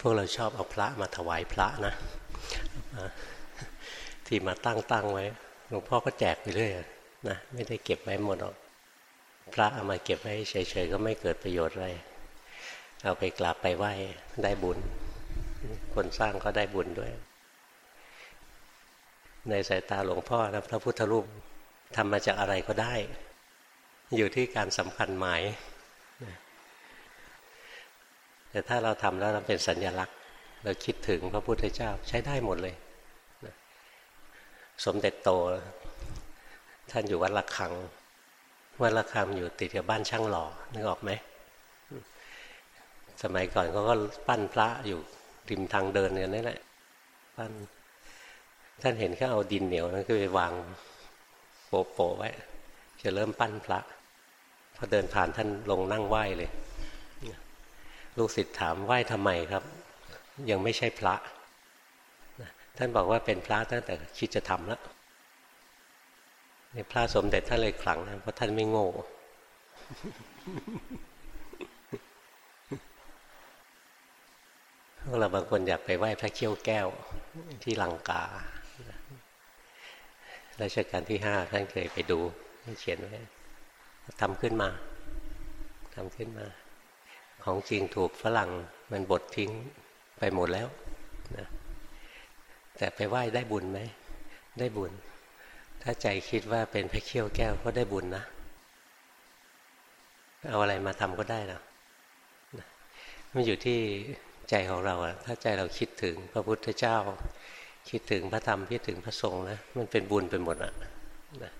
พวกเราชอบเอาพระมาถวายพระนะ ที่มาตั้งตั้งไว้หลวงพ่อก็แจกไปเรื่อยนะไม่ได้เก็บไว้หมดหรอกพระเอามาเก็บไว้เฉยๆก็ไม่เกิดประโยชน์อะไรเอาไปกราบไปไหว้ได้บุญ คนสร้างก็ได้บุญด้วย ในสายตาหลวงพ่อนะพระพุทธรูปทำมาจากอะไรก็ได้ อยู่ที่การสำคัญหมาย แต่ถ้าเราทำแล้วเราเป็นสัญญลักษณ์ เราคิดถึงพระพุทธเจ้าใช้ได้หมดเลย สมเด็จโต ท่านอยู่วัดละคังวัดละคังอยู่ติดกับบ้านช่างหล่อนึกออกไหมสมัยก่อนเขาก็ปั้นพระอยู่ริมทางเดินกันนี่แหละปั้นท่านเห็นแค่เอาดินเหนียวนั่นก็ไปวางโปะๆไว้ จะเริ่มปั้นพระพอเดินผ่านท่านลงนั่งไหว้เลย ลูกศิษย์ถามไหว้ทำไมครับ ยังไม่ใช่พระ ท่านบอกว่าเป็นพระตั้งแต่คิดจะทำแล้วในพระสมเด็จท่านเลยขลังนะเพราะท่านไม่โง่ พวกเราบางคนอยากไปไหว้พระเขี้ยวแก้วที่ลังการัชกาลที่ห้าท่านเคยไปดูเขียนไว้ทำขึ้นมาทำขึ้นมา ของจริงถูกฝรั่งมันบดทิ้งไปหมดแล้วนะแต่ไปไหว้ได้บุญไหม ได้บุญ ถ้าใจคิดว่าเป็นพระเขี้ยวแก้วก็ได้บุญนะ เอาอะไรมาทำก็ได้นะมันอยู่ที่ใจของเราอะถ้าใจเราคิดถึงพระพุทธเจ้า คิดถึงพระธรรมคิดถึงพระสงฆ์นะมันเป็นบุญไปหมดอะนะ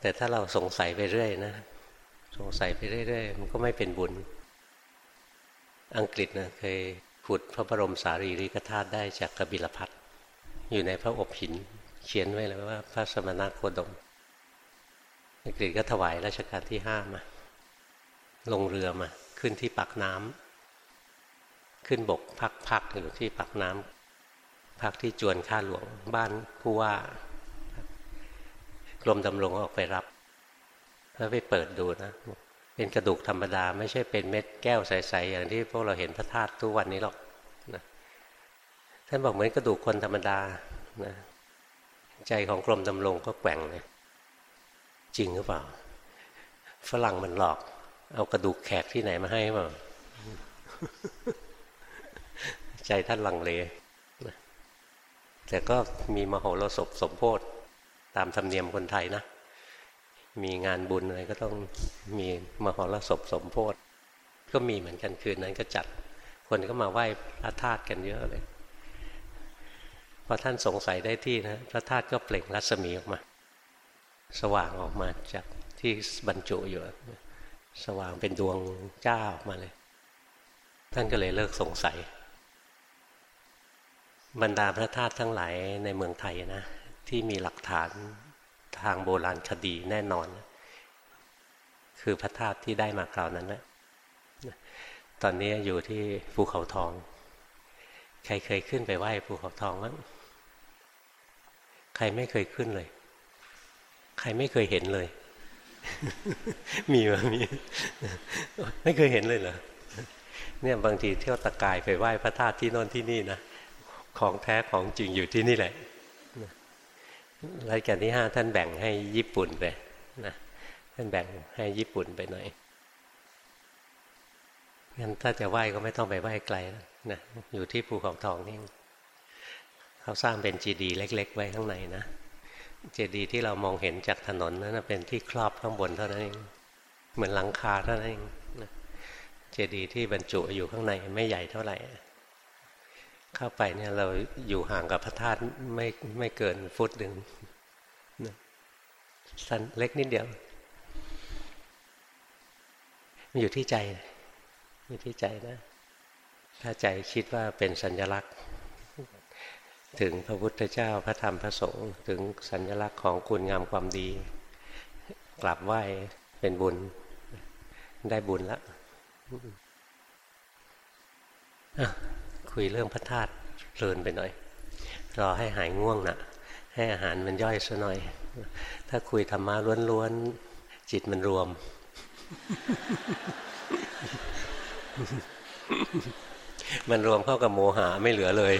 แต่ถ้าเราสงสัยไปเรื่อยนะ สงสัยไปเรื่อยๆมันก็ไม่เป็นบุญ อังกฤษนะเคยขุดพระบรมสารีริกธาตุได้จากกบิลพัทอยู่ในพระอบหิน เขียนไว้เลยว่าพระสมณโคดม อังกฤษก็ถวายรัชกาลที่ห้ามา ลงเรือมา ขึ้นที่ปักน้ำขึ้นบกพักพักอยู่ที่ปักน้ำพักที่จวนข้าหลวงบ้านผู้ว่ากรมดำรงออกไปรับ แล้วไปเปิดดูนะ เป็นกระดูกธรรมดา ไม่ใช่เป็นเม็ดแก้วใสๆอย่างที่พวกเราเห็นพระธาตุทุกวันนี้หรอกนะท่านบอกเหมือนกระดูกคนธรรมดานะใจของกรมดำรงก็แกว่งเลยจริงหรือเปล่า ฝรั่งมันหลอก เอากระดูกแขกที่ไหนมาให้เปล่าใจท่านลังเลแต่ก็มีมโหรสพสมโพธตามธรรมเนียมคนไทยนะ มีงานบุญอะไรก็ต้องมีมหรสพสมโพธิก็มีเหมือนกันคืนนั้นก็จัด คนก็มาไหว้พระธาตุกันเยอะเลยพอท่านสงสัยได้ที่นะพระธาตุก็เปล่งรัศมีออกมา สว่างออกมาจากที่บรรจุอยู่ สว่างเป็นดวงจ้าออกมาเลย ท่านก็เลยเลิกสงสัย บรรดาพระธาตุทั้งหลายในเมืองไทยนะ ที่มีหลักฐาน ทางโบราณคดีแน่นอน คือพระธาตุที่ได้มาคราวนั้นแหละตอนนี้อยู่ที่ภูเขาทอง ใครเคยขึ้นไปไหว้ภูเขาทองมั้งใครไม่เคยขึ้นเลย ใครไม่เคยเห็นเลย มีมั้ยมี ไม่เคยเห็นเลยเหรอเนี่ยบางทีเที่ยวตะกายไปไหว้พระธาตุที่โน่นที่นี่นะ ของแท้ของจริงอยู่ที่นี่แหละ รัชกาลที่ห้าท่านแบ่งให้ญี่ปุ่นไปนะท่านแบ่งให้ญี่ปุ่นไปหน่อยงั้นถ้าจะไหว้ก็ไม่ต้องไปไหว้ไกลนะอยู่ที่ภูเขาทองนี่เขาสร้างเป็นจีดีเล็ก ๆ ไว้ข้างในนะเจดีย์ที่เรามองเห็นจากถนนนั้นเป็นที่ครอบข้างบนเท่านั้นเองเหมือนหลังคาเท่านั้นเองเจดีย์ที่บรรจุอยู่ข้างในไม่ใหญ่เท่าไหร่ เข้าไปเนี่ยเราอยู่ห่างกับพระธาตุไม่ไม่เกินฟุตหนึ่ง สั้นเล็กนิดเดียว มันอยู่ที่ใจอยู่ที่ใจนะ ถ้าใจคิดว่าเป็นสัญลักษณ์ ถึงพระพุทธเจ้าพระธรรมพระสงฆ์ถึงสัญลักษณ์ของคุณงามความดี กลับไหว้เป็นบุญได้บุญแล้วคุยเรื่องพระธาตุเพลินไปหน่อย รอให้หายง่วงนะให้อาหารมันย่อยซะหน่อย ถ้าคุยธรรมะล้วนๆจิตมันรวม มันรวมเข้ากับโมหะไม่เหลือเลย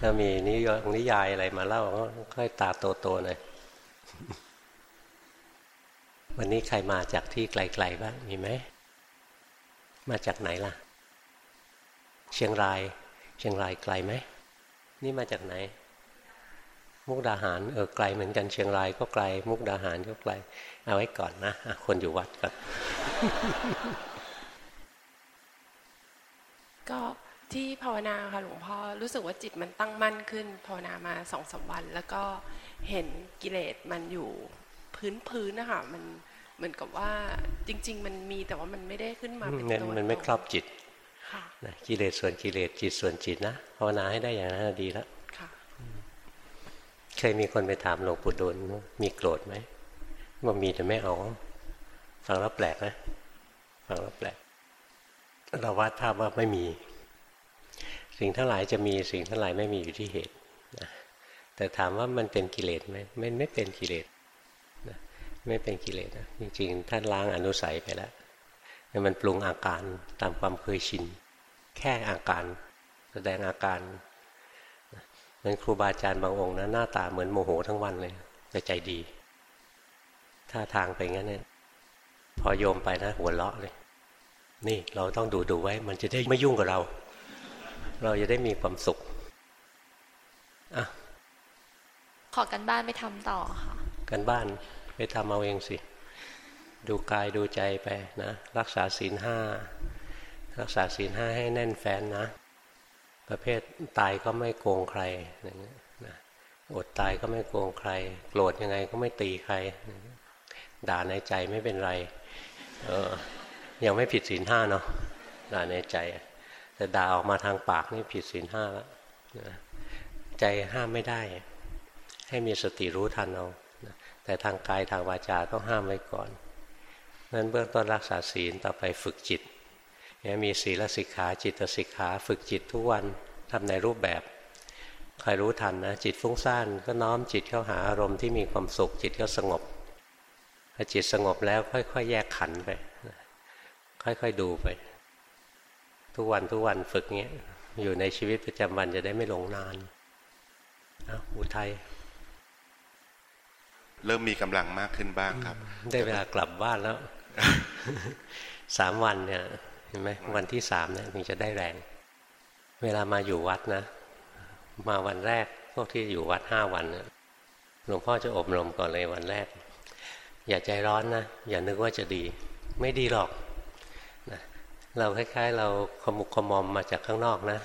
ถ้ามีนิยนิยายอะไรมาเล่าก็ค่อยตาโตๆหน่อยวันนี้ใครมาจากที่ไกลๆบ้างมีไหม มาจากไหนล่ะ เชียงราย เชียงรายไกลไหม นี่มาจากไหน มุกดาหารเออไกลเหมือนกันเชียงรายก็ไกล มุกดาหารก็ไกล เอาไว้ก่อนนะคนอยู่วัดก่อนก็ที่ภาวนาค่ะหลวงพ่อรู้สึกว่าจิตมันตั้งมั่นขึ้น ภาวนามาสองสาวัน แล้วก็เห็นกิเลสมันอยู่พื้นพื้นนะคะมันเหมือนกับว่าจริง ๆ มันมีแต่ว่ามันไม่ได้ขึ้นมาเป็นตัวมันไม่ครอบจิตกิเลสส่วนกิเลสจิตส่วนจิตนะภาวนาให้ได้อย่างนั้นดีแล้ว เคยมีคนไปถามหลวงปู่ดูลมีโกรธไหมว่ามีแต่ไม่เอาฟังแล้วแปลกนะฟังแล้วแปลกเราวาดภาพว่าไม่มี สิ่งทั้งหลายจะมีสิ่งทั้งหลายไม่มีอยู่ที่เหตุนะแต่ถามว่ามันเป็นกิเลสไหมไม่ไม่เป็นกิเลสนะไม่เป็นกิเลสนะจริงๆท่านล้างอนุสัยไปแล้วมันปรุงอาการตามความเคยชิน แค่อาการ แสดงอาการ เหมือนครูบาอาจารย์บางองค์นะหน้าตาเหมือนโมโหทั้งวันเลยแต่ใจดีท่าทางไปงั้นเนี่ยพอโยมไปนะหัวเราะเลย นี่เราต้องดูดูไว้ มันจะได้ไม่ยุ่งกับเรา เราจะได้มีความสุขอะขอกันบ้านไปทำต่อค่ะ กันบ้านไปทำเอาเองสิ ดูกายดูใจไปนะ รักษาศีลห้ารักษาศีลห้าให้แน่นแฟ้นนะ ประเภทตายก็ไม่โกงใครนะอดตายก็ไม่โกงใคร โกรธยังไงก็ไม่ตีใคร ด่าในใจไม่เป็นไร เออ ยังไม่ผิดศีลห้าเนาะด่าในใจ แต่ด่าออกมาทางปากนี่ผิดศีลห้าแล้วใจห้ามไม่ได้ ให้มีสติรู้ทันเอาแต่ทางกายทางวาจาต้องห้ามไว้ก่อนนั้นเบื้องต้นรักษาศีลต่อไปฝึกจิต มีศีลสิกขาจิตสิกขาฝึกจิตทุกวันทำในรูปแบบคอยรู้ทันนะจิตฟุ้งซ่านก็น้อมจิตเข้าหาอารมณ์ที่มีความสุขจิตก็สงบพอจิตสงบแล้วค่อยๆ แยกขันไป ค่อยๆดูไป ทุกวันทุกวันฝึกเงี้ยอยู่ในชีวิตประจำวันจะได้ไม่หลงนานอาอุทัยเริ่มมีกำลังมากขึ้นบ้างครับ ได้เวลากลับบ้านแล้วสามวันเนี่ย เห็นไหมวันที่สามเนี่ยถึงจะได้แรง เวลามาอยู่วัดนะ มาวันแรกพวกที่อยู่วัดห้าวันหลวงพ่อจะอบรมก่อนเลยวันแรก อย่าใจร้อนนะ อย่านึกว่าจะดี ไม่ดีหรอกเราคล้ายๆ เราขมุกขมอมมาจากข้างนอกนะ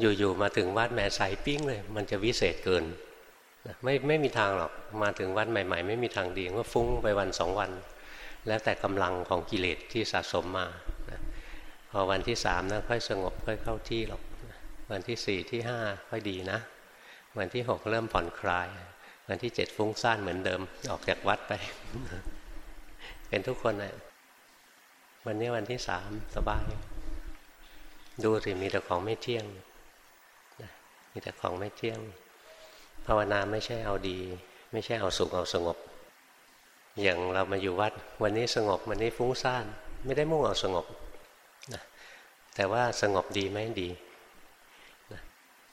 อยู่ๆมาถึงวัดแม่ใสปิ้งเลย มันจะวิเศษเกินไม่ไม่มีทางหรอกมาถึงวัดใหม่ ๆ ไม่มีทางดีก็ฟุ้งไปวันสองวัน แล้วแต่กำลังของกิเลสที่สะสมมา พอวันที่สามนะค่อยสงบค่อยเข้าที่หรอก วันที่สี่ที่ห้าค่อยดีนะ วันที่หกเริ่มผ่อนคลาย วันที่เจ็ดฟุ้งซ่านเหมือนเดิม ออกจากวัดไป เป็นทุกคนนะวันนี้วันที่สามสบาย ดูสิมีแต่ของไม่เที่ยงมีแต่ของไม่เที่ยง ภาวนาไม่ใช่เอาดี ไม่ใช่เอาสุขเอาสงบ อย่างเรามาอยู่วัด วันนี้สงบวันนี้ฟุ้งซ่าน ไม่ได้มุ่งเอาสงบ แต่ว่าสงบดีไหมดี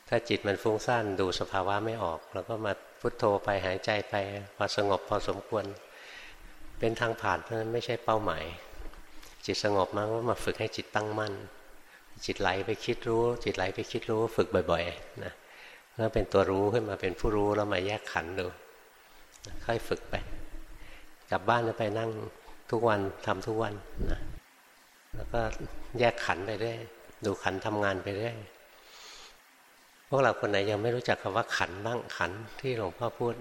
ถ้าจิตมันฟุ้งซ่านดูสภาวะไม่ออกเราก็มาพุทโธไปหายใจไปพอสงบพอสมควร เป็นทางผ่านเพราะนั้นไม่ใช่เป้าหมาย จิตสงบมาก็มาฝึกให้จิตตั้งมั่น จิตไหลไปคิดรู้ จิตไหลไปคิดรู้ฝึกบ่อยๆนะแล้วเป็นตัวรู้ขึ้นมาเป็นผู้รู้แล้วมาแยกขันดูค่อยฝึกไป กลับบ้านจะไปนั่งทุกวันทำทุกวันนะ แล้วก็แยกขันไปเรื่อยดูขันทำงานไปเรื่อยพวกเราคนไหนยังไม่รู้จักคำว่าขันบ้างขันที่หลวงพ่อพูด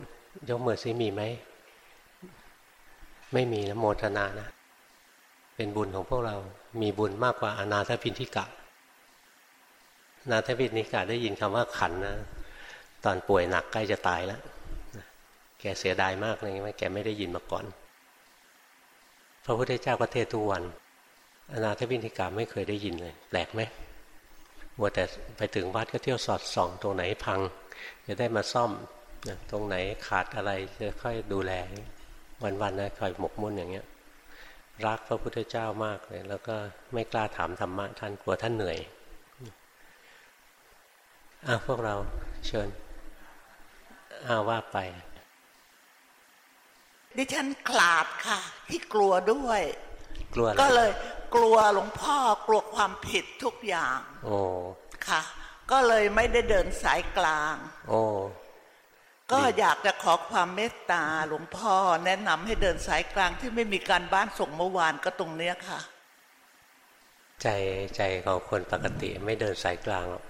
ยกมือซิมีไหม ไม่มีนะโมทนานะ เป็นบุญของพวกเรา มีบุญมากกว่าอนาถพินทิกะ นาถพินทิกะได้ยินคำว่าขันนะ ตอนป่วยหนักใกล้จะตายแล้วแกเสียดายมากเลยว่าแกไม่ได้ยินมาก่อน พระพุทธเจ้าก็เทศทุกวัน อนาถพินทิกะไม่เคยได้ยินเลย แปลกไหมมัวแต่ไปถึงวัดก็เที่ยวสอดส่องตรงไหนพัง จะได้มาซ่อมตรงไหนขาดอะไรจะค่อยดูแล วันๆนะคอยหมกมุ่นอย่างเงี้ย รักพระพุทธเจ้ามากเลย แล้วก็ไม่กล้าถามธรรมะท่านกลัวท่านเหนื่อยอะพวกเราเชิญอาว่าไป ดิฉันขลาดค่ะ ที่กลัวด้วย กลัวอะไรก็เลย กลัวหลวงพ่อกลัวความผิดทุกอย่างโอ้ค่ะ ก็เลยไม่ได้เดินสายกลาง โอ้ก็อยากจะขอความเมตตาหลวงพ่อแนะนำให้เดินสายกลางที่ไม่มีการบ้านส่งเมื่อวานก็ตรงเนี้ยค่ะ ใจใจของคนปกติไม่เดินสายกลางหรอก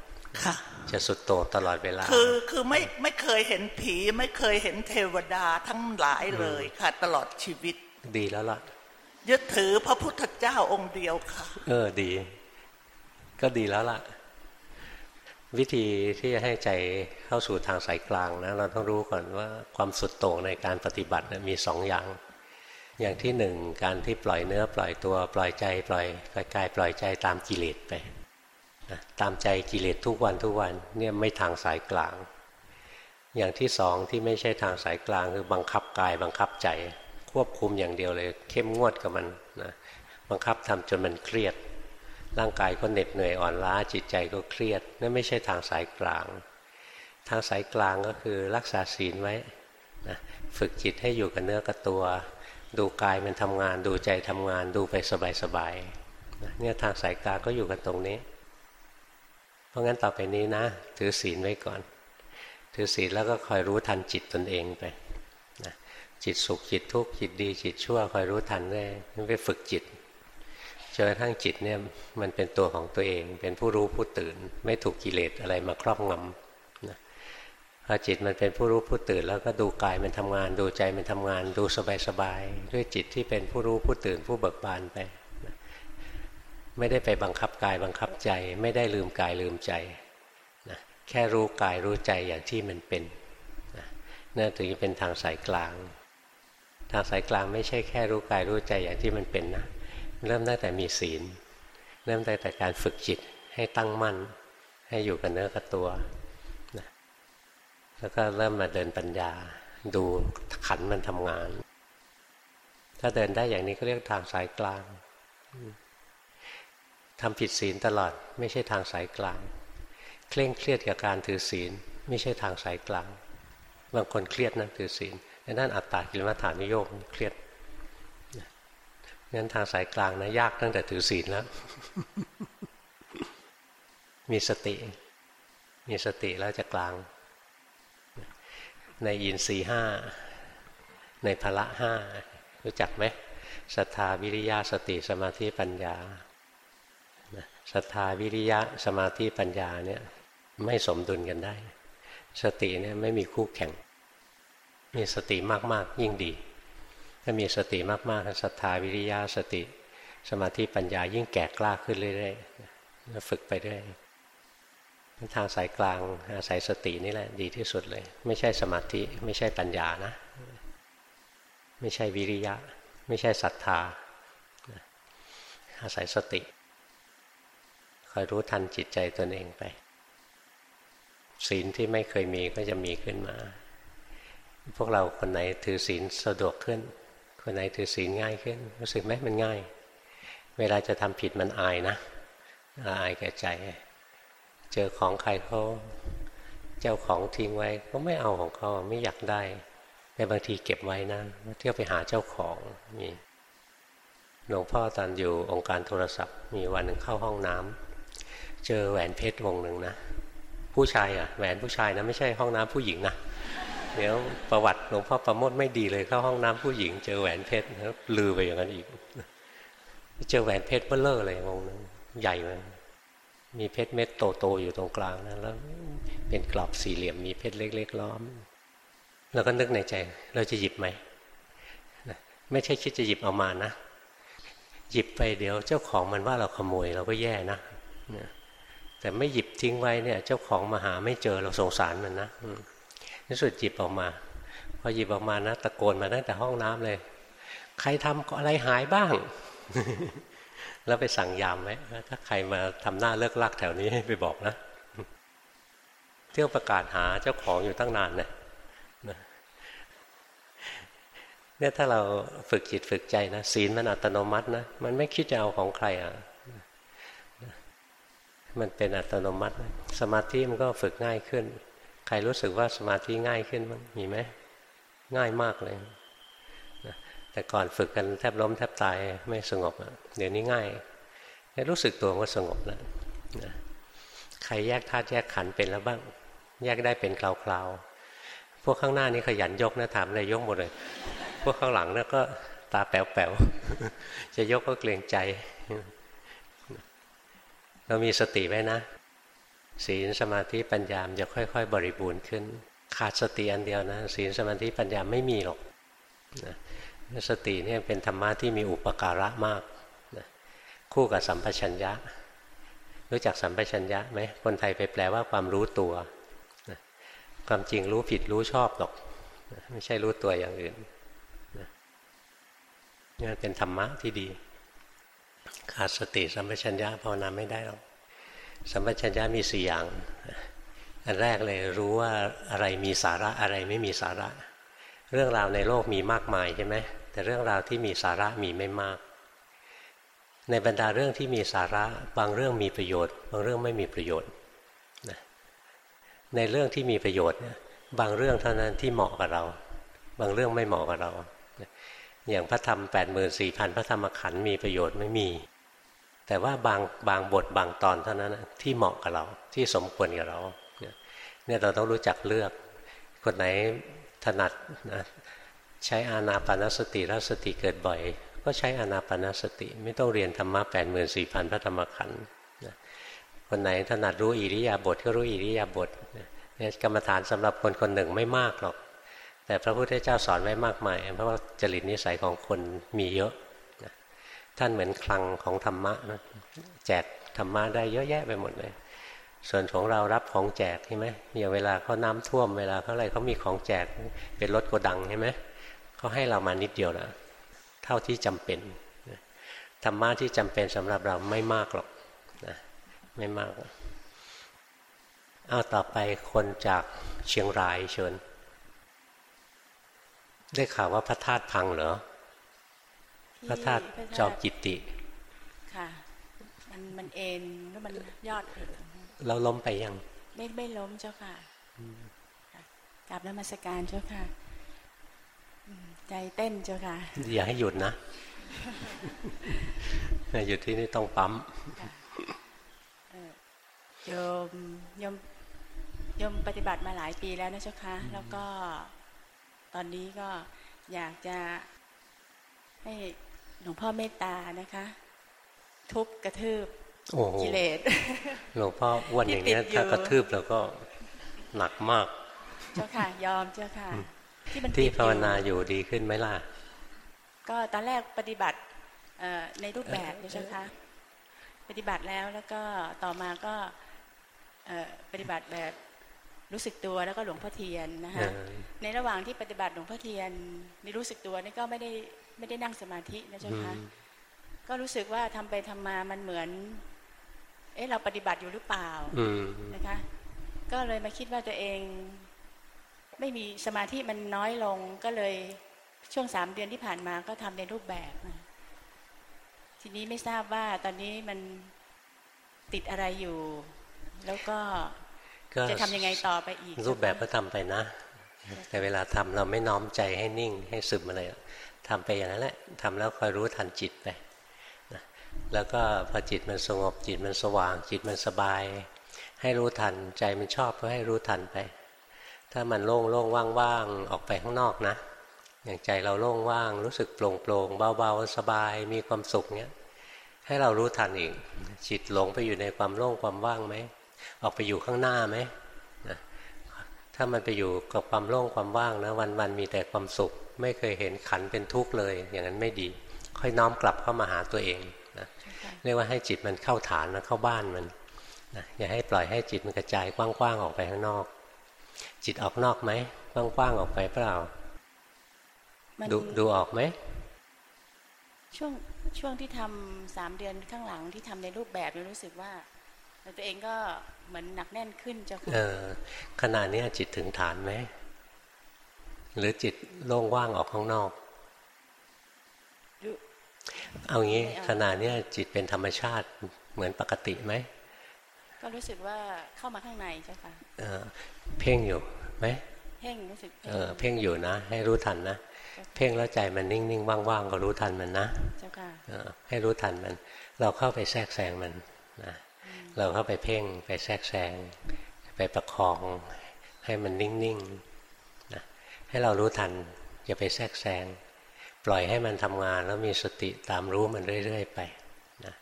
ค่ะ จะสุดโต่งตลอดเวลา คือคือไม่ไม่เคยเห็นผี ไม่เคยเห็นเทวดาทั้งหลายเลยค่ะ ตลอดชีวิต ดีแล้วล่ะ ยึดถือพระพุทธเจ้าองค์เดียวค่ะ เออดี ก็ดีแล้วล่ะ วิธีที่จะให้ใจเข้าสู่ทางสายกลางนะเราต้องรู้ก่อนว่าความสุดโต่งในการปฏิบัตินะมีสองอย่าง อย่างที่หนึ่งการที่ปล่อยเนื้อปล่อยตัวปล่อยใจ ปล่อยกายปล่อยใจตามกิเลสไปนะตามใจกิเลสทุกวันทุกวันเนี่ยไม่ทางสายกลาง อย่างที่สองที่ไม่ใช่ทางสายกลางคือบังคับกายบังคับใจ ควบคุมอย่างเดียวเลย เข้มงวดกับมันนะบังคับทำจนมันเครียด ร่างกายก็เหน็ดเหนื่อยอ่อนล้าจิตใจก็เครียดนั่นไม่ใช่ทางสายกลาง ทางสายกลางก็คือรักษาศีลไว้นะฝึกจิตให้อยู่กับเนื้อกับตัว ดูกายมันทำงาน ดูใจทำงาน ดูไปสบายๆนะเนี่ยทางสายกลางก็อยู่กันตรงนี้ เพราะงั้นต่อไปนี้นะ ถือศีลไว้ก่อน ถือศีลแล้วก็คอยรู้ทันจิตตนเองไป จิตสุขจิตทุกข์จิตดีจิตชั่วคอยรู้ทันได้ไปฝึกจิตจนกระทั่งจิตเนี่ยมันเป็นตัวของตัวเอง เป็นผู้รู้ผู้ตื่น ไม่ถูกกิเลสอะไรมาครอบงำนะพอจิตมันเป็นผู้รู้ผู้ตื่น แล้วก็ดูกายมันทำงาน ดูใจมันทำงาน ดูสบายๆด้วยจิตที่เป็นผู้รู้ผู้ตื่น ผู้เบิกบานไปนะไม่ได้ไปบังคับกายบังคับใจ ไม่ได้ลืมกายลืมใจนะแค่รู้กายรู้ใจอย่างที่มันเป็นนะนั่นถึงจะเป็นทางสายกลาง ทางสายกลางไม่ใช่แค่รู้กายรู้ใจอย่างที่มันเป็นนะเริ่มตั้งแต่มีศีล เริ่มตั้งแต่การฝึกจิตให้ตั้งมั่น ให้อยู่กับเนื้อกับตัวนะแล้วก็เริ่มมาเดินปัญญา ดูขันมันทำงาน ถ้าเดินได้อย่างนี้ก็เรียกทางสายกลางทำผิดศีลตลอด ไม่ใช่ทางสายกลาง เคร่งเครียดกับการถือศีล ไม่ใช่ทางสายกลาง บางคนเครียดนะถือศีล นั่นอัตตากิลมัฐานุโยกเครียดงั้นทางสายกลางนะยากตั้งแต่ถือศีลแล้ว มีสติ มีสติแล้วจะกลาง ในอินทรีห้า ในพละห้า รู้จักไหมศรัทธาวิริยะสติสมาธิปัญญาศรัทธาวิริยะสมาธิปัญญาเนี่ยไม่สมดุลกันได้ สติเนี่ยไม่มีคู่แข่ง มีสติมากๆยิ่งดี ถ้ามีสติมากๆศรัทธาวิริยะสติ สมาธิปัญญายิ่งแก่กล้าขึ้นเรื่อยๆฝึกไปเรื่อยทางสายกลางอาศัยสตินี่แหละดีที่สุดเลย ไม่ใช่สมาธิไม่ใช่ปัญญานะ ไม่ใช่วิริยะ ไม่ใช่ศรัทธาอาศัยสติคอยรู้ทันจิตใจตนเองไปศีลที่ไม่เคยมีก็จะมีขึ้นมา พวกเราคนไหนถือศีลสะดวกขึ้น คนไหนถือศีลง่ายขึ้น รู้สึกไหมมันง่าย เวลาจะทำผิดมันอายนะอายแก่ใจ เจอของใครเขาเจ้าของทิ้งไว้ก็ไม่เอาของเขาไม่อยากได้แต่บางทีเก็บไว้นะเที่ยวไปหาเจ้าของมีหลวงพ่อตอนอยู่องค์การโทรศัพท์ มีวันหนึ่งเข้าห้องน้ำเจอแหวนเพชรวงหนึ่งนะ ผู้ชายอะแหวนผู้ชายนะไม่ใช่ห้องน้ำผู้หญิงนะ เดี๋ยวประวัติหลวงพ่อประโมทไม่ดีเลยเข้าห้องน้ำผู้หญิงเจอแหวนเพชรแล้วลือไปอย่างนั้นอีก เจอแหวนเพชรเบ้อเลอร์เลยวงนึงใหญ่เลยมีเพชรเม็ดโตๆอยู่ตรงกลางนะแล้วเป็นกรอบสี่เหลี่ยมมีเพชรเล็กๆล้อม แล้วก็นึกในใจ เราจะหยิบไหมไม่ใช่คิดจะหยิบเอามานะหยิบไปเดี๋ยวเจ้าของมันว่าเราขโมยเราก็แย่นะแต่ไม่หยิบทิ้งไว้เนี่ย เจ้าของมาหาไม่เจอเราสงสารมันนะ ที่สุดหยิบออกมา พอหยิบออกมานะตะโกนมาตั้งแต่ห้องน้ำเลย ใครทำอะไรหายบ้าง แล้วไปสั่งยามไว้ถ้าใครมาทำหน้าเลิกลักแถวนี้ให้ไปบอกนะเที่ยวประกาศหาเจ้าของอยู่ตั้งนานเนะเนี่ยถ้าเราฝึกจิตฝึกใจนะศีลมันอัตโนมัตินะมันไม่คิดจะเอาของใครอะมันเป็นอัตโนมัติ สมาธิมันก็ฝึกง่ายขึ้น ใครรู้สึกว่าสมาธิง่ายขึ้นมั้งมีไหมง่ายมากเลยนะแต่ก่อนฝึกกันแทบล้มแทบตายไม่สงบอะเดี๋ยวนี้ง่ายแค่รู้สึกตัวก็สงบแล้วนะใครแยกธาตุแยกขันเป็นแล้วบ้าง แยกได้เป็นคราวๆพวกข้างหน้านี้ขยันยกนะถามอะไรยกหมดเลย พวกข้างหลังนี่ยก็ตาแป๋วๆจะยกก็เกรงใจ เรามีสติไว้นะ ศีลสมาธิปัญญามจะค่อย ๆ บริบูรณ์ขึ้น ขาดสติอันเดียวนะศีลสมาธิปัญญาไม่มีหรอกนะสติเนี่ยเป็นธรรมะที่มีอุปการะมากนะคู่กับสัมปชัญญะ รู้จักสัมปชัญญะไหมคนไทยไปแปลว่าความรู้ตัวนะความจริงรู้ผิดรู้ชอบหรอกนะไม่ใช่รู้ตัวอย่างอื่นนะนี่เป็นธรรมะที่ดี ขาดสติสัมปชัญญะภาวนาไม่ได้หรอก สัมปชัญญะมีสี่อย่าง อันแรกเลยรู้ว่าอะไรมีสาระอะไรไม่มีสาระ เรื่องราวในโลกมีมากมายใช่ไหมแต่เรื่องราวที่มีสาระมีไม่มาก ในบรรดาเรื่องที่มีสาระบางเรื่องมีประโยชน์ บางเรื่องไม่มีประโยชน์ในเรื่องที่มีประโยชน์บางเรื่องเท่านั้นที่เหมาะกับเรา บางเรื่องไม่เหมาะกับเรา อย่างพระธรรม8 4 0 0 0พระธรรมขันธ์มีประโยชน์ไม่มี แต่ว่าบางบางบทบางตอนเท่านั้นที่เหมาะกับเราที่สมควรกับเราเนี่ยเราต้องรู้จักเลือก คนไหนถนัดนะใช้อานาปานสติแล้วสติเกิดบ่อย ก็ใช้อานาปานสติ ไม่ต้องเรียนธรรมะแปดหมื่นสี่พันพระธรรมขันธ์คนไหนถนัดรู้อิริยาบถก็รู้อิริยาบถเนี่ยกรรมฐานสำหรับคนคนหนึ่งไม่มากหรอก แต่พระพุทธเจ้าสอนไว้มากมายเพราะว่าจริตนิสัยของคนมีเยอะ ท่านเหมือนคลังของธรรมะนะแจกธรรมะได้เยอะแยะไปหมดเลย ส่วนของเรารับของแจกใช่ไหมอย่างเวลาเขาน้ำท่วมเวลาเขาอะไรเขามีของแจกเป็นรถโกดังใช่ไหมเขาให้เรามานิดเดียวนะเท่าที่จำเป็นธรรมะที่จำเป็นสำหรับเราไม่มากหรอกนะไม่มากเอาต่อไปคนจากเชียงรายเชิญได้ข่าวว่าพระธาตุพังเหรอ พระธาตุจอมกิติค่ะ มันมันเอ็นแล้วมันยอดเราล้มไปยัง ไม่ไม่ล้มเจ้าค่ะกราบนมัสการเจ้าค่ะใจเต้นเจ้าค่ะ อย่าให้หยุดนะหยุดที่นี่ต้องปั๊มโยมโยมโยมปฏิบัติมาหลายปีแล้วนะเจ้าค่ะแล้วก็ตอนนี้ก็อยากจะให้ หลวงพ่อเมตตานะคะ ทุบกระทืบกิเลสหลวงพ่อวันอย่างนี้ถ้ากระทืบแล้วก็หนักมาก เจ้าค่ะ ยอมเจ้าค่ะ ที่มันที่ภาวนาอยู่ดีขึ้นไหมล่ะ ก็ตอนแรกปฏิบัติในรูปแบบเจ้าค่ะปฏิบัติแล้วแล้วก็ต่อมาก็ปฏิบัติแบบรู้สึกตัวแล้วก็หลวงพ่อเทียนนะคะในระหว่างที่ปฏิบัติหลวงพ่อเทียนในรู้สึกตัวนี่ก็ไม่ได้ ไม่ได้นั่งสมาธินะเจ้าคะก็รู้สึกว่าทำไปทำมามันเหมือน เอ๊ะเราปฏิบัติอยู่หรือเปล่านะคะ ก็เลยมาคิดว่าตัวเอง ไม่มีสมาธิมันน้อยลงก็เลยช่วงสามเดือนที่ผ่านมาก็ทำในรูปแบบทีนี้ไม่ทราบว่าตอนนี้มันติดอะไรอยู่ แล้วก็จะทำยังไงต่อไปอีก รูปแบบก็ทำไปนะ แต่เวลาทำเราไม่น้อมใจให้นิ่งให้ซึมอะไร ทำไปอย่างนั้นแหละทำแล้วคอยรู้ทันจิตไปนะแล้วก็พอจิตมันสงบจิตมันสว่าง จิตมันสบาย ให้รู้ทันใจมันชอบก็ให้รู้ทันไป ถ้ามันโล่งโล่งว่างว่างออกไปข้างนอกนะ อย่างใจเราโล่งว่างรู้สึกโปร่งโปร่งเบาๆสบายมีความสุขเนี้ยให้เรารู้ทันอีกจิตหลงไปอยู่ในความโล่งความว่างไหมออกไปอยู่ข้างหน้าไหมถ้ามันไปอยู่กับความโล่งความว่างนะวันวันมีแต่ความสุข ไม่เคยเห็นขันเป็นทุกข์เลย อย่างนั้นไม่ดี ค่อยน้อมกลับเข้ามาหาตัวเองนะเรียกว่าให้จิตมันเข้าฐานนะเข้าบ้านมันนะอย่าให้ปล่อยให้จิตมันกระจายกว้างๆออกไปข้างนอก จิตออกนอกไหมกว้างๆออกไปเปล่าดูดูออกไหมช่วงช่วงที่ทำสามเดือนข้างหลังที่ทำในรูปแบบรู้สึกว่าแล้วตัวเองก็เหมือนหนักแน่นขึ้นเจ้าค่ะขณะนี้จิตถึงฐานไหม หรือจิตโล่งว่างออกข้างนอก เอางี้ไม่เอาขณะเนี้ยจิตเป็นธรรมชาติเหมือนปกติไหม ก็รู้สึกว่าเข้ามาข้างในเจ้าค่ะเออเพ่งอยู่ไหมเพ่งรู้สึกเออเพ่งอยู่นะ ให้รู้ทันนะเพ่งแล้วใจมันนิ่งๆว่างๆก็รู้ทันมันนะเจ้าค่ะเออให้รู้ทันมัน เราเข้าไปแทรกแซงมันนะเราเข้าไปเพ่งไปแทรกแซงไปประคองให้มันนิ่งๆนะ ให้เรารู้ทัน อย่าไปแทรกแซงปล่อยให้มันทำงานแล้วมีสติตามรู้มันเรื่อย ๆ ไปนะ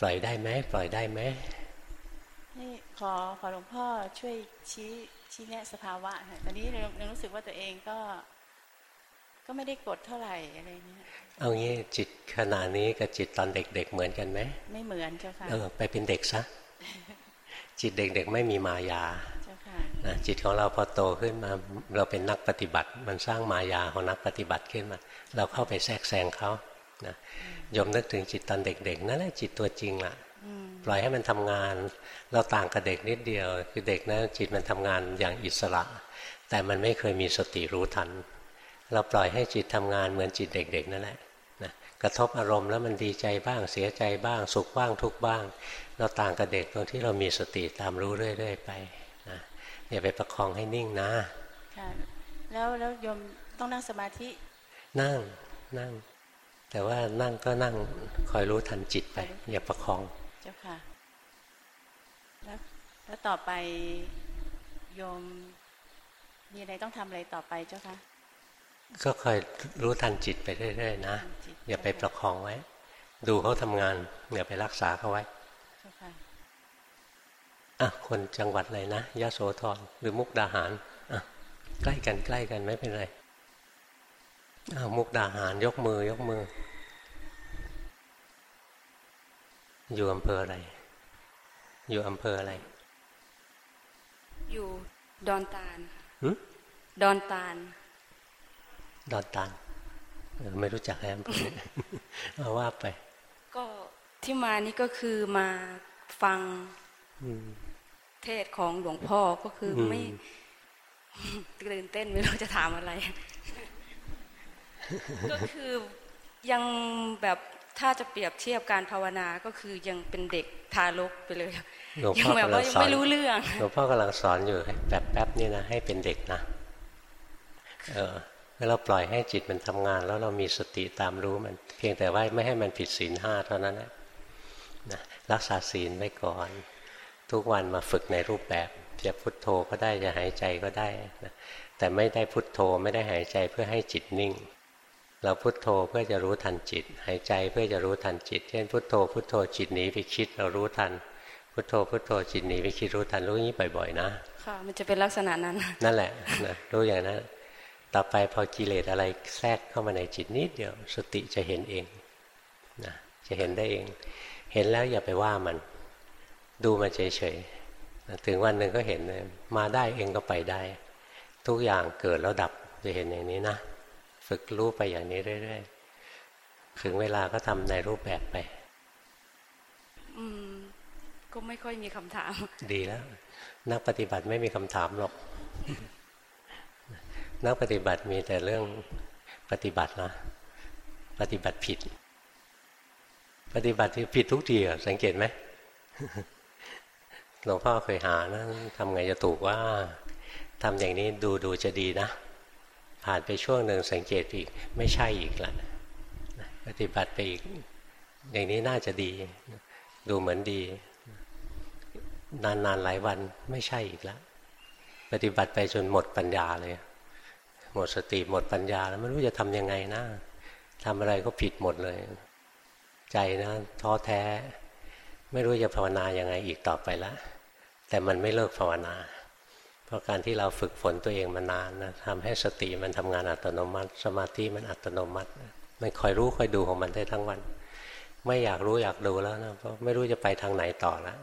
ปล่อยได้ไหมปล่อยได้ไหมนี่ขอขอหลวงพ่อช่วยชี้ชี้แนะสภาวะค่ะตอนนี้เราเรารู้สึกว่าตัวเองก็ ก็ไม่ได้กดเท่าไหร่อะไรเงี้ยเอางี้จิตขณะนี้กับจิตตอนเด็ก ๆ เหมือนกันไหมไม่เหมือนเจ้าค่ะเออไปเป็นเด็กซะจิตเด็กๆไม่มีมายาเจ้าค่ะนะจิตของเราพอโตขึ้นมาเราเป็นนักปฏิบัติ มันสร้างมายาของนักปฏิบัติขึ้นมา เราเข้าไปแทรกแซงเขานะยมนึกถึงจิตตอนเด็กๆนั่นแหละจิตตัวจริงล่ะอืมปล่อยให้มันทำงาน เราต่างกับเด็กนิดเดียว คือเด็กนะจิตมันทำงานอย่างอิสระ แต่มันไม่เคยมีสติรู้ทัน เราปล่อยให้จิตทำงานเหมือนจิตเด็ก ๆ นั่นแหละนะกระทบอารมณ์แล้วมันดีใจบ้างเสียใจบ้าง สุขบ้างทุกข์บ้าง เราต่างกับเด็กตรงที่เรามีสติตามรู้เรื่อย ๆ ไปนะ อย่าไปประคองให้นิ่งนะค่ะแล้วแล้วโยมต้องนั่งสมาธิ นั่งนั่ง แต่ว่านั่งก็นั่งคอยรู้ทันจิตไป อย่าประคอง เจ้าค่ะ แล้วแล้วต่อไปโยมมีอะไรต้องทำอะไรต่อไปเจ้าคะก็คอยรู้ทันจิตไปเรื่อยๆนะจิตอย่าไปประคองไว้ ดูเขาทำงานอย่าไปรักษาเขาไว้เจ้าค่ะ อะคนจังหวัดอะไรนะยะโสธรหรือมุกดาหารอะใกล้กันใกล้กันไม่เป็นไรอ้าวมุกดาหารยกมือยกมือ อยู่อำเภออะไร อยู่อำเภออะไร อยู่ดอนตาลหึดอนตาล ดอนตานเออไม่รู้จักแอมเภอนี้เอาว่าไป ก็ที่มานี่ก็คือมาฟังอืม เทศน์ของหลวงพ่อก็คืออมไม่ตื่นเต้นไม่รู้จะถามอะไร ก็คือยังแบบถ้าจะเปรียบเทียบการภาวนาก็คือยังเป็นเด็กทารกไปเลยหลวงยัพ่อแบบกำลัว่างยังสอนไม่รู้เรื่องหลวงพ่อกำลังสอนอยู่แป๊บแป๊บๆนี่นะให้เป็นเด็กนะเออแล้วเราปล่อยให้จิตมันทำงาน แล้วเรามีสติตามรู้มัน เพียงแต่ว่าไม่ให้มันผิดศีลห้าเท่านั้นแหละนะรักษาศีลไว้ก่อน ทุกวันมาฝึกในรูปแบบจะพุทโธก็ได้จะหายใจก็ได้นะแต่ไม่ได้พุทโธไม่ได้หายใจเพื่อให้จิตนิ่ง เราพุทโธเพื่อจะรู้ทันจิต หายใจเพื่อจะรู้ทันจิต เช่นพุทโธพุทโธจิตหนีไปคิดเรารู้ทัน พุทโธพุทโธจิตหนีไปคิดรู้ทันรู้อย่างนี้บ่อยๆ นะค่ะมันจะเป็นลักษณะนั้น นั่นแหละนะรู้อย่างนั้นต่อไปพอกิเลสอะไรแทรกเข้ามาในจิตนิดเดียวสติจะเห็นเองนะจะเห็นได้เอง เห็นแล้วอย่าไปว่ามัน ดูมันเฉยๆนะถึงวันหนึ่งก็เห็นเลยมาได้เองก็ไปได้ ทุกอย่างเกิดแล้วดับจะเห็นอย่างนี้นะ ฝึกรู้ไปอย่างนี้เรื่อยๆถึงเวลาก็ทำในรูปแบบไป อืม ก็ไม่ค่อยมีคำถาม ดีแล้ว นักปฏิบัติไม่มีคำถามหรอก นักปฏิบัติมีแต่เรื่องปฏิบัตินะปฏิบัติผิด ปฏิบัติที่ผิดทุกทีอะสังเกตไหม หลวงพ่อเคยหานะทำไงจะถูกว่าทำอย่างนี้ดูดูจะดีนะ ผ่านไปช่วงหนึ่งสังเกตอีก ไม่ใช่อีกละปฏิบัติไปอีก อย่างนี้น่าจะดี ดูเหมือนดี นานๆหลายวันไม่ใช่อีกแล้วปฏิบัติไปจนหมดปัญญาเลย หมดสติหมดปัญญาแล้วไม่รู้จะทำยังไงนะทำอะไรก็ผิดหมดเลย ใจนะท้อแท้ ไม่รู้จะภาวนายังไงอีกต่อไปละแต่มันไม่เลิกภาวนา เพราะการที่เราฝึกฝนตัวเองมานานนะทำให้สติมันทำงานอัตโนมัติ สมาธิมันอัตโนมัติมันคอยรู้คอยดูของมันได้ทั้งวัน ไม่อยากรู้อยากดูแล้วนะเพราะไม่รู้จะไปทางไหนต่อแล้ว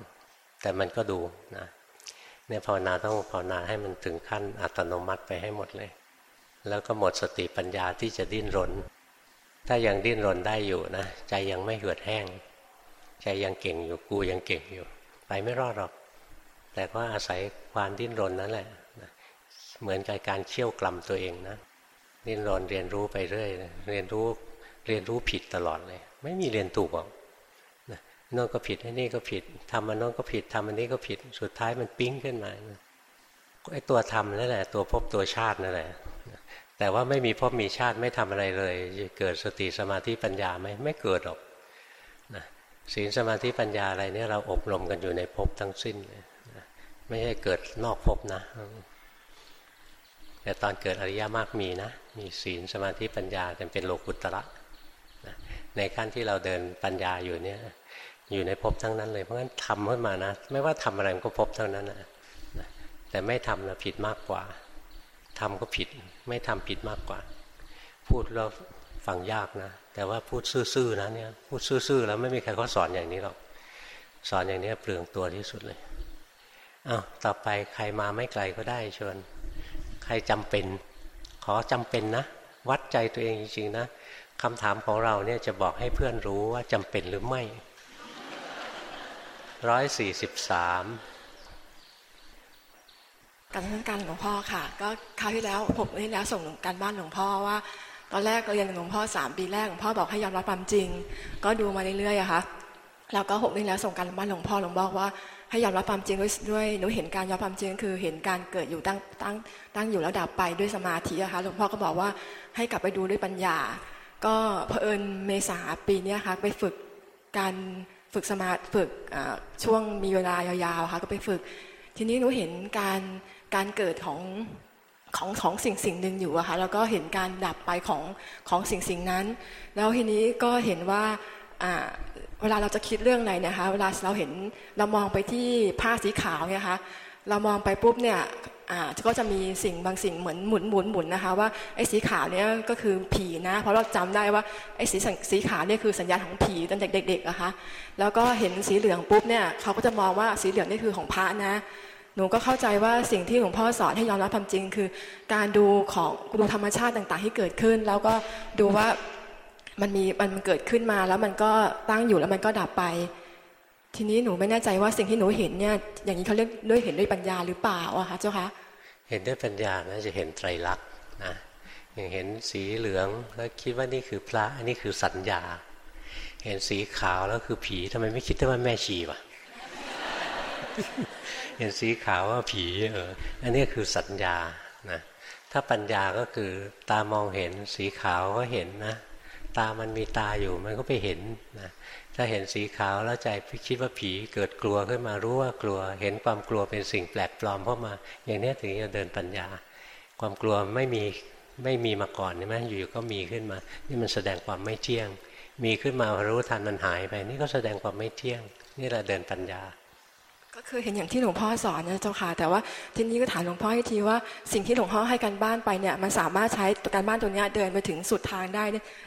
แต่มันก็ดูนะเนี่ยภาวนาต้องภาวนาให้มันถึงขั้นอัตโนมัติไปให้หมดเลย แล้วก็หมดสติปัญญาที่จะดิ้นรน ถ้ายังดิ้นรนได้อยู่นะใจยังไม่เหือดแห้ง ใจยังเก่งอยู่กูยังเก่งอยู่ ไปไม่รอดหรอก แต่ก็อาศัยความดิ้นรนนั่นแหละเหมือนกับการเคี่ยวกล่ำตัวเองนะดิ้นรนเรียนรู้ไปเรื่อยเรียนรู้เรียนรู้ผิดตลอดเลย ไม่มีเรียนถูกหรอกนะโน่นก็ผิดนี่ก็ผิดทำมันโน่นก็ผิดทำอันนี้ก็ผิดสุดท้ายมันปิ้งขึ้นมาไอ้ตัวทำนั่นแหละ ตัวพบตัวชาตินั่นแหละแต่ว่าไม่มีพบมีชาติไม่ทำอะไรเลยจะเกิดสติสมาธิปัญญาไหมไม่เกิดหรอก ศีลสมาธิปัญญาอะไรเนี่ยเราอบรมกันอยู่ในภพทั้งสิ้นเลยไม่ใช่เกิดนอกภพนะ แต่ตอนเกิดอริยมรรคมีนะ มีศีลสมาธิปัญญาแต่เป็นโลกุตระในขั้นที่เราเดินปัญญาอยู่เนี่ย อยู่ในภพทั้งนั้นเลยเพราะงั้นทำขึ้นมานะ ไม่ว่าทำอะไรมันก็ภพเท่านั้นนะแต่ไม่ทำนะผิดมากกว่าทำก็ผิด ไม่ทำผิดมากกว่า พูดแล้ว ฟังยากนะ แต่ว่าพูดซื่อๆนะเนี่ยพูดซื่อๆแล้วไม่มีใครเขาสอนอย่างนี้หรอกสอนอย่างนี้เปลืองตัวที่สุดเลยอ้าวต่อไปใครมาไม่ไกลก็ได้ชวนใครจำเป็น ขอจำเป็นนะ วัดใจตัวเองจริงๆนะคำถามของเราเนี่ยจะบอกให้เพื่อนรู้ว่าจำเป็นหรือไม่ร้อยสี่สิบสามการทำการหลวงพ่อค่ะ ก็คราวที่แล้วผมที่แล้วส่งการบ้านหลวงพ่อว่า ตอนแรกเรียนหลวงพ่อสามปีแรกหลวงพ่อบอกให้ยอมรับความจริง ก็ดูมาเรื่อยๆอะค่ะแล้วก็หกนี่แล้วส่งการบ้านหลวงพ่อหลวงบอกว่าให้ยอมรับความจริงด้วยด้วยหนูเห็นการยอมรับความจริงคือเห็นการเกิดอยู่ตั้งตั้งตั้งอยู่แล้วดับไปด้วยสมาธิอะค่ะหลวงพ่อก็บอกว่าให้กลับไปดูด้วยปัญญา ก็เผอิญเมษาปีนี้ค่ะไปฝึกการฝึกสมาฝึกช่วงมีเวลายาวๆค่ะก็ไปฝึก ทีนี้หนูเห็นการการเกิดของ ของของสิ่งสิ่งหนึ่งอยู่อะค่ะแล้วก็เห็นการดับไปของของสิ่งสิ่งนั้น แล้วทีนี้ก็เห็นว่าเวลาเราจะคิดเรื่องอะไรนะคะเวลาเราเห็นเรามองไปที่ผ้าสีขาวเนี่ยคะเรามองไปปุ๊บเนี่ยก็จะมีสิ่งบางสิ่งเหมือนหมุนหมุนหมุนนะคะว่าไอ้สีขาวเนี่ยก็คือผีนะเพราะเราจำได้ว่าไอ้สีสีขาวเนี่ยคือสัญญาณของผีตั้งแต่เด็กๆนะคะแล้วก็เห็นสีเหลืองปุ๊บเนี่ยเขาก็จะมองว่าสีเหลืองนี่คือของพระนะ หนูก็เข้าใจว่าสิ่งที่หลวงพ่อสอนให้ยอมรับความจริง คือ การดูของดูธรรมชาติต่าง ๆ ที่เกิดขึ้น แล้วก็ดูว่ามันมีมันเกิดขึ้นมาแล้วมันก็ตั้งอยู่แล้วมันก็ดับไป ทีนี้หนูไม่แน่ใจว่าสิ่งที่หนูเห็นเนี่ย อย่างนี้เขาเรียกด้วยเห็นด้วยปัญญาหรือเปล่าอะคะเจ้าคะเห็นด้วยปัญญานะจะเห็นไตรลักษณ์นะอย่างเห็นสีเหลืองแล้วคิดว่านี่คือพระอันนี้คือสัญญา เห็นสีขาวแล้วคือผีทำไมไม่คิดว่าแม่ชีวะ เห็นสีขาวว่าผีเอออันนี้คือสัญญานะถ้าปัญญาก็คือตามองเห็นสีขาวก็เห็นนะตามันมีตาอยู่มันก็ไปเห็นนะถ้าเห็นสีขาวแล้วใจคิดว่าผีเกิดกลัวขึ้นมารู้ว่ากลัว เห็นความกลัวเป็นสิ่งแปลกปลอมเข้ามา อย่างนี้ถึงจะเดินปัญญา ความกลัวไม่มีไม่มีมาก่อนใช่ไหมอยู่ๆก็มีขึ้นมา นี่มันแสดงความไม่เที่ยง มีขึ้นมารู้ทันมันหายไป นี่ก็แสดงความไม่เที่ยง นี่แหละเดินปัญญา ก็คือเห็นอย่างที่หลวงพ่อสอนนะเจ้าค่ะ แต่ว่าทีนี้ก็ถามหลวงพ่อให้ทีว่าสิ่งที่หลวงพ่อให้การบ้านไปเนี่ยมันสามารถใช้การบ้านตัวนี้เดินไปถึงสุดทางได้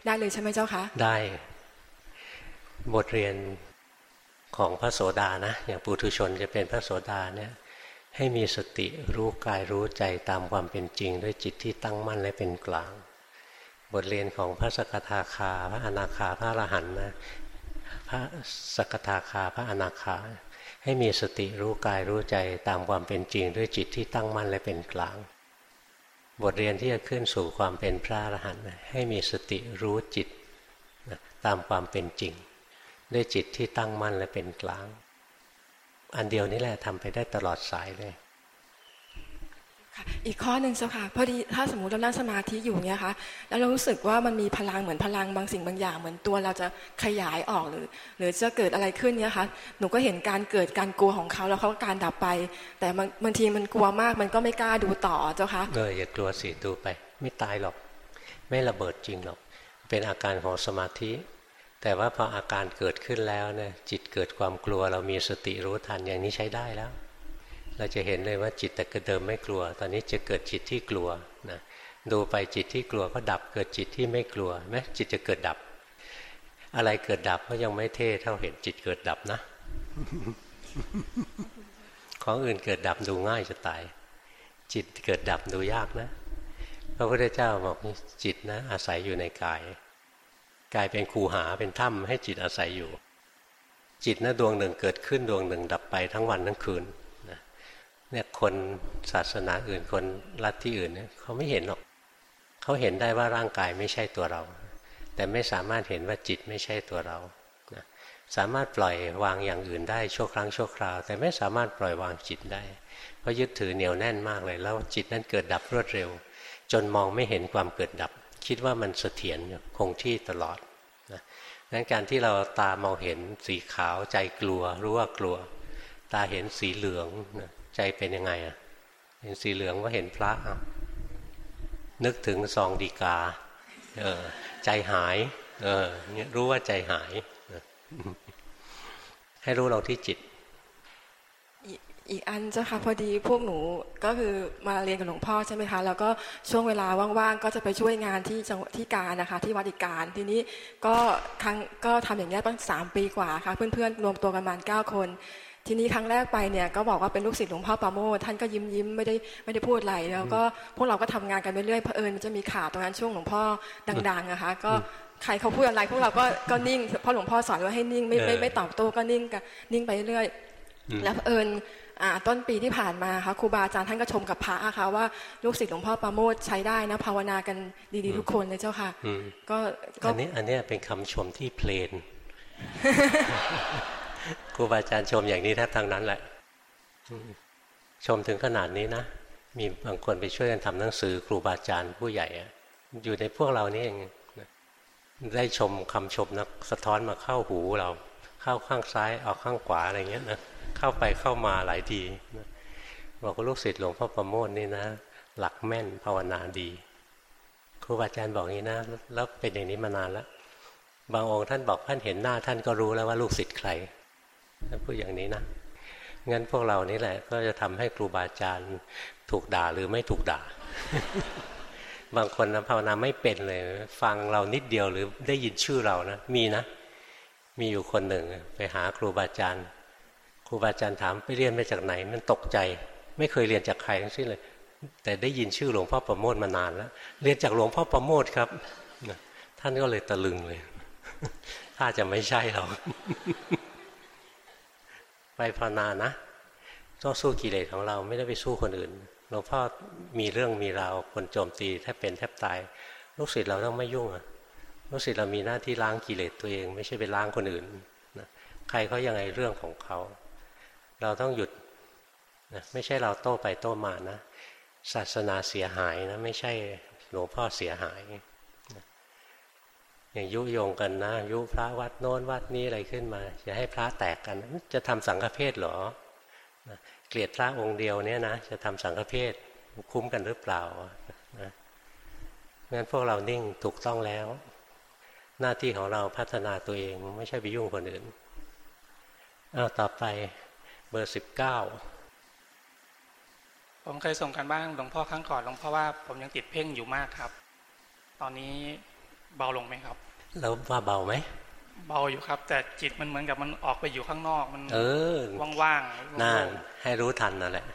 ได้เลยใช่ไหมเจ้าคะได้ บทเรียนของพระโสดานะ อย่างปุถุชนจะเป็นพระโสดาเนี่ยให้มีสติรู้กายรู้ใจตามความเป็นจริง ด้วยจิตที่ตั้งมั่นและเป็นกลาง บทเรียนของพระสกทาคา พระอนาคาพระอรหันต์นะพระสกทาคาพระอนาคา ให้มีสติรู้กายรู้ใจตามความเป็นจริงด้วยจิตที่ตั้งมั่นและเป็นกลาง บทเรียนที่จะขึ้นสู่ความเป็นพระอรหันต์ให้มีสติรู้จิตตามความเป็นจริง ด้วยจิตที่ตั้งมั่นและเป็นกลาง อันเดียวนี้แหละทำไปได้ตลอดสายเลย อีกข้อหนึ่งเจ้าค่ะพอดีถ้าสมมติเรานั่งสมาธิอยู่เนี่ยค่ะแล้วเรารู้สึกว่ามันมีพลังเหมือนพลังบางสิ่งบางอย่าง เหมือนตัวเราจะขยายออกหรือ หรือจะเกิดอะไรขึ้นเนี่ยค่ะหนูก็เห็นการเกิดการกลัวของเขาแล้วเขาการดับไป แต่บางทีมันกลัวมากมันก็ไม่กล้าดูต่อเจ้าค่ะเอออย่ากลัวสิดูไป ไม่ตายหรอก ไม่ระเบิดจริงหรอก เป็นอาการของสมาธิ แต่ว่าพออาการเกิดขึ้นแล้วเนี่ยจิตเกิดความกลัวเรามีสติรู้ทันอย่างนี้ใช้ได้แล้ว เราจะเห็นเลยว่าจิตแต่เดิมไม่กลัว ตอนนี้จะเกิดจิตที่กลัวนะดูไปจิตที่กลัวก็ดับเกิดจิตที่ไม่กลัวไหมจิตจะเกิดดับ อะไรเกิดดับก็ยังไม่เท่เท่าเห็นจิตเกิดดับนะ ของอื่นเกิดดับดูง่ายจะตาย จิตเกิดดับดูยากนะพระพุทธเจ้าบอกจิตนะอาศัยอยู่ในกาย กายเป็นคูหาเป็นถ้ำให้จิตอาศัยอยู่ จิตนะดวงหนึ่งเกิดขึ้นดวงหนึ่งดับไปทั้งวันทั้งคืน เนี่ยคนศาสนาอื่นคนรัที่อื่นเนี่ยเขาไม่เห็นหรอกเขาเห็นได้ว่าร่างกายไม่ใช่ตัวเรา แต่ไม่สามารถเห็นว่าจิตไม่ใช่ตัวเรานะสามารถปล่อยวางอย่างอื่นได้ชั่วครั้งชั่วคราว แต่ไม่สามารถปล่อยวางจิตได้ เพราะยึดถือเหนียวแน่นมากเลย แล้วจิตนั้นเกิดดับรวดเร็ว จนมองไม่เห็นความเกิดดับ คิดว่ามันเสถียรคงที่ตลอดนะงั้นการที่เราตามองเห็นสีขาวใจกลัวรู้ว่ากลัว ตาเห็นสีเหลืองใจเป็นยังไงอะเห็นสีเหลืองว่าเห็นพระนึกถึงซองดีกา เออ ใจหาย เออเนี่ยรู้ว่าใจหาย ให้รู้เราที่จิต อีกอันเจ้าค่ะพอดีพวกหนูก็คือมาเรียนกับหลวงพ่อใช่ไหมคะ แล้วก็ช่วงเวลาว่างๆก็จะไปช่วยงานที่จังที่การนะคะ ที่วัดอีการทีนี้ก็ครั้งก็ทำอย่างนี้ตั้งสามปีกว่าค่ะ เพื่อนๆรวมตัวกันมาเก้าคน ทีนี้ครั้งแรกไปเนี่ยก็บอกว่าเป็นลูกศิษย์หลวงพ่อปาโมท่านก็ยิ้มยิ้มไม่ได้ไม่ได้พูดอะไรแล้วก็พวกเราก็ทำงานกันไปเรื่อยเพอเอิญมันจะมีข่าวตรงนั้นช่วงหลวงพ่อดังๆนะคะก็ใครเขาพูดอะไรพวกเราก็ก็นิ่งเพราะหลวงพ่อสอนว่าให้นิ่งไม่ไม่ไม่ตอบโต้ก็นิ่งกันนิ่งไปเรื่อยแล้วเอิญต้นปีที่ผ่านมาค่ะครูบาอาจารย์ท่านก็ชมกับพระค่ะว่าลูกศิษย์หลวงพ่อประโมทใช้ได้นะ ภาวนากันดีๆทุกคนเลยเจ้าค่ะก็อันนี้อันนี้เป็นคำชมที่เพลนค รูบาอาจารย์ชมอย่างนี้แทบทั้งนั้นแหละ ชมถึงขนาดนี้นะ มีบางคนไปช่วยกันทำหนังสือ ครูบาอาจารย์ผู้ใหญ่ อยู่ในพวกเรานี่เองได้ชมคำชมนะสะท้อนมาเข้าหูเรา เข้าข้างซ้ายออกข้างขวาอะไรเงี้ยนะเข้าไปเข้ามาหลายทีบอกว่าลูกศิษย์หลวงพ่อประโมทนี่นะ หลักแม่นภาวนาดี ครูบาอาจารย์บอกงี้นะ แล้วเป็นอย่างนี้มานานแล้วบางองค์ท่านบอกท่านเห็นหน้าท่านก็รู้แล้วว่าลูกศิษย์ใคร ท่านพูดอย่างนี้นะงั้นพวกเรานี่แหละ ก็จะทำให้ครูบาอาจารย์ถูกด่าหรือไม่ถูกด่า บางคนนะภาวนาไม่เป็นเลย ฟังเรานิดเดียวหรือได้ยินชื่อเรานะมีนะ มีอยู่คนหนึ่ง ไปหาครูบาอาจารย์ ครูบาอาจารย์ถามไปเรียนมาจากไหน มันตกใจ ไม่เคยเรียนจากใครทั้งสิ้นเลย แต่ได้ยินชื่อหลวงพ่อประโมทมานานแล้วเรียนจากหลวงพ่อประโมทครับ ท่านก็เลยตะลึงเลยถ้าจะไม่ใช่เรา ไปภาวนานะต้องสู้กิเลสของเราไม่ได้ไปสู้คนอื่นหลวงพ่อมีเรื่องมีราวคนโจมตีแทบเป็นแทบตาย ลูกศิษย์เราต้องไม่ยุ่งอะลูกศิษย์เรามีหน้าที่ล้างกิเลสตัวเอง ไม่ใช่ไปล้างคนอื่นนะใครเขายังไงเรื่องของเขา เราต้องหยุดนะไม่ใช่เราโต้ไปโต้มานะ ศาสนาเสียหายนะ ไม่ใช่หลวงพ่อเสียหาย อย่างยุโยงกันนะยุพระวัดโน้นวัดนี้อะไรขึ้นมาจะให้พระแตกกัน จะทำสังฆเพศหรอเกลียดพระองค์เดียวเนี่ยนะจะทำสังฆเพศคุ้มกันหรือเปล่านะงั้นพวกเรานิ่งถูกต้องแล้ว หน้าที่ของเราพัฒนาตัวเองไม่ใช่ไปยุ่งคนอื่นเอาต่อไปเบอร์สิบเก้าผมเคยส่งกันบ้างหลวงพ่อครั้งก่อนหลวงพ่อว่าผมยังติดเพ่งอยู่มากครับ ตอนนี้ เบาลงไหมครับแล้วว่าเบาไหมเบาอยู่ครับ แต่จิตมันเหมือนกับมันออกไปอยู่ข้างนอกมัน เออว่างๆน่าให้รู้ทันนั่นแหละ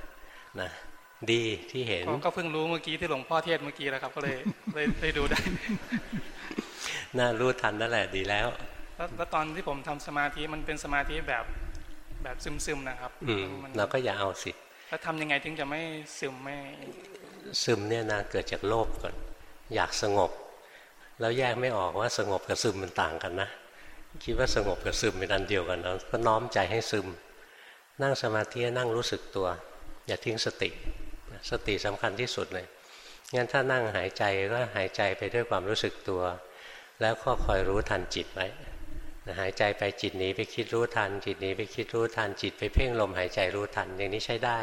นะดีที่เห็นก็เพิ่งรู้เมื่อกี้ที่หลวงพ่อเทศเมื่อกี้แล้วครับ ก็เลยเลยได้ดูได้น่ารู้ทันนั่นแหละดีแล้ว แล้วตอนที่ผมทำสมาธิมันเป็นสมาธิแบบแบบซึมๆนะครับ อืมเราก็อย่าเอาสิแล้วทำยังไงถึงจะไม่ซึมไม่ ซึมเนี่ยนะเกิดจากโลภก่อน อยากสงบ แล้วแยกไม่ออกว่าสงบกับซึมมันต่างกันนะ คิดว่าสงบกับซึมเป็นอันเดียวกันเราก็น้อมใจให้ซึม นั่งสมาธินั่งรู้สึกตัว อย่าทิ้งสติ สติสำคัญที่สุดเลยงั้นถ้านั่งหายใจก็หายใจไปด้วยความรู้สึกตัว แล้วก็คอยรู้ทันจิตไว้หายใจไปจิตหนีไปคิดรู้ทัน จิตหนีไปคิดรู้ทันจิตไปเพ่งลมหายใจรู้ทันอย่างนี้ใช้ได้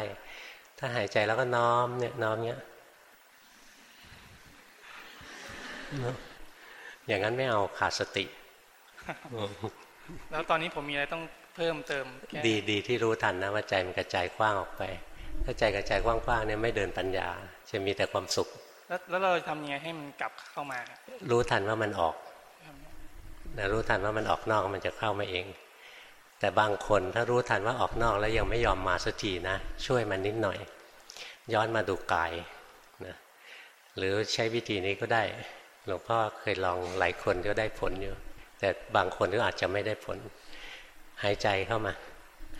ถ้าหายใจแล้วก็น้อมเนี่ยน้อมเนี้ย อย่างนั้นไม่เอาขาดสติ แล้วตอนนี้ผมมีอะไรต้องเพิ่มเติม ดีดีที่รู้ทันนะว่าใจมันกระจายกว้างออกไป ถ้าใจกระจายกว้างๆเนี่ยไม่เดินปัญญา จะมีแต่ความสุข แล้วเราทำยังไงให้มันกลับเข้ามา รู้ทันว่ามันออกนะรู้ทันว่ามันออกนอกมันจะเข้ามาเอง แต่บางคนถ้ารู้ทันว่าออกนอกแล้วยังไม่ยอมมาสักทีนะ ช่วยมันนิดหน่อย ย้อนมาดูกายนะหรือใช้วิธีนี้ก็ได้ หลวงพ่อเคยลองหลายคนก็ได้ผลอยู่ แต่บางคนก็อาจจะไม่ได้ผล หายใจเข้ามา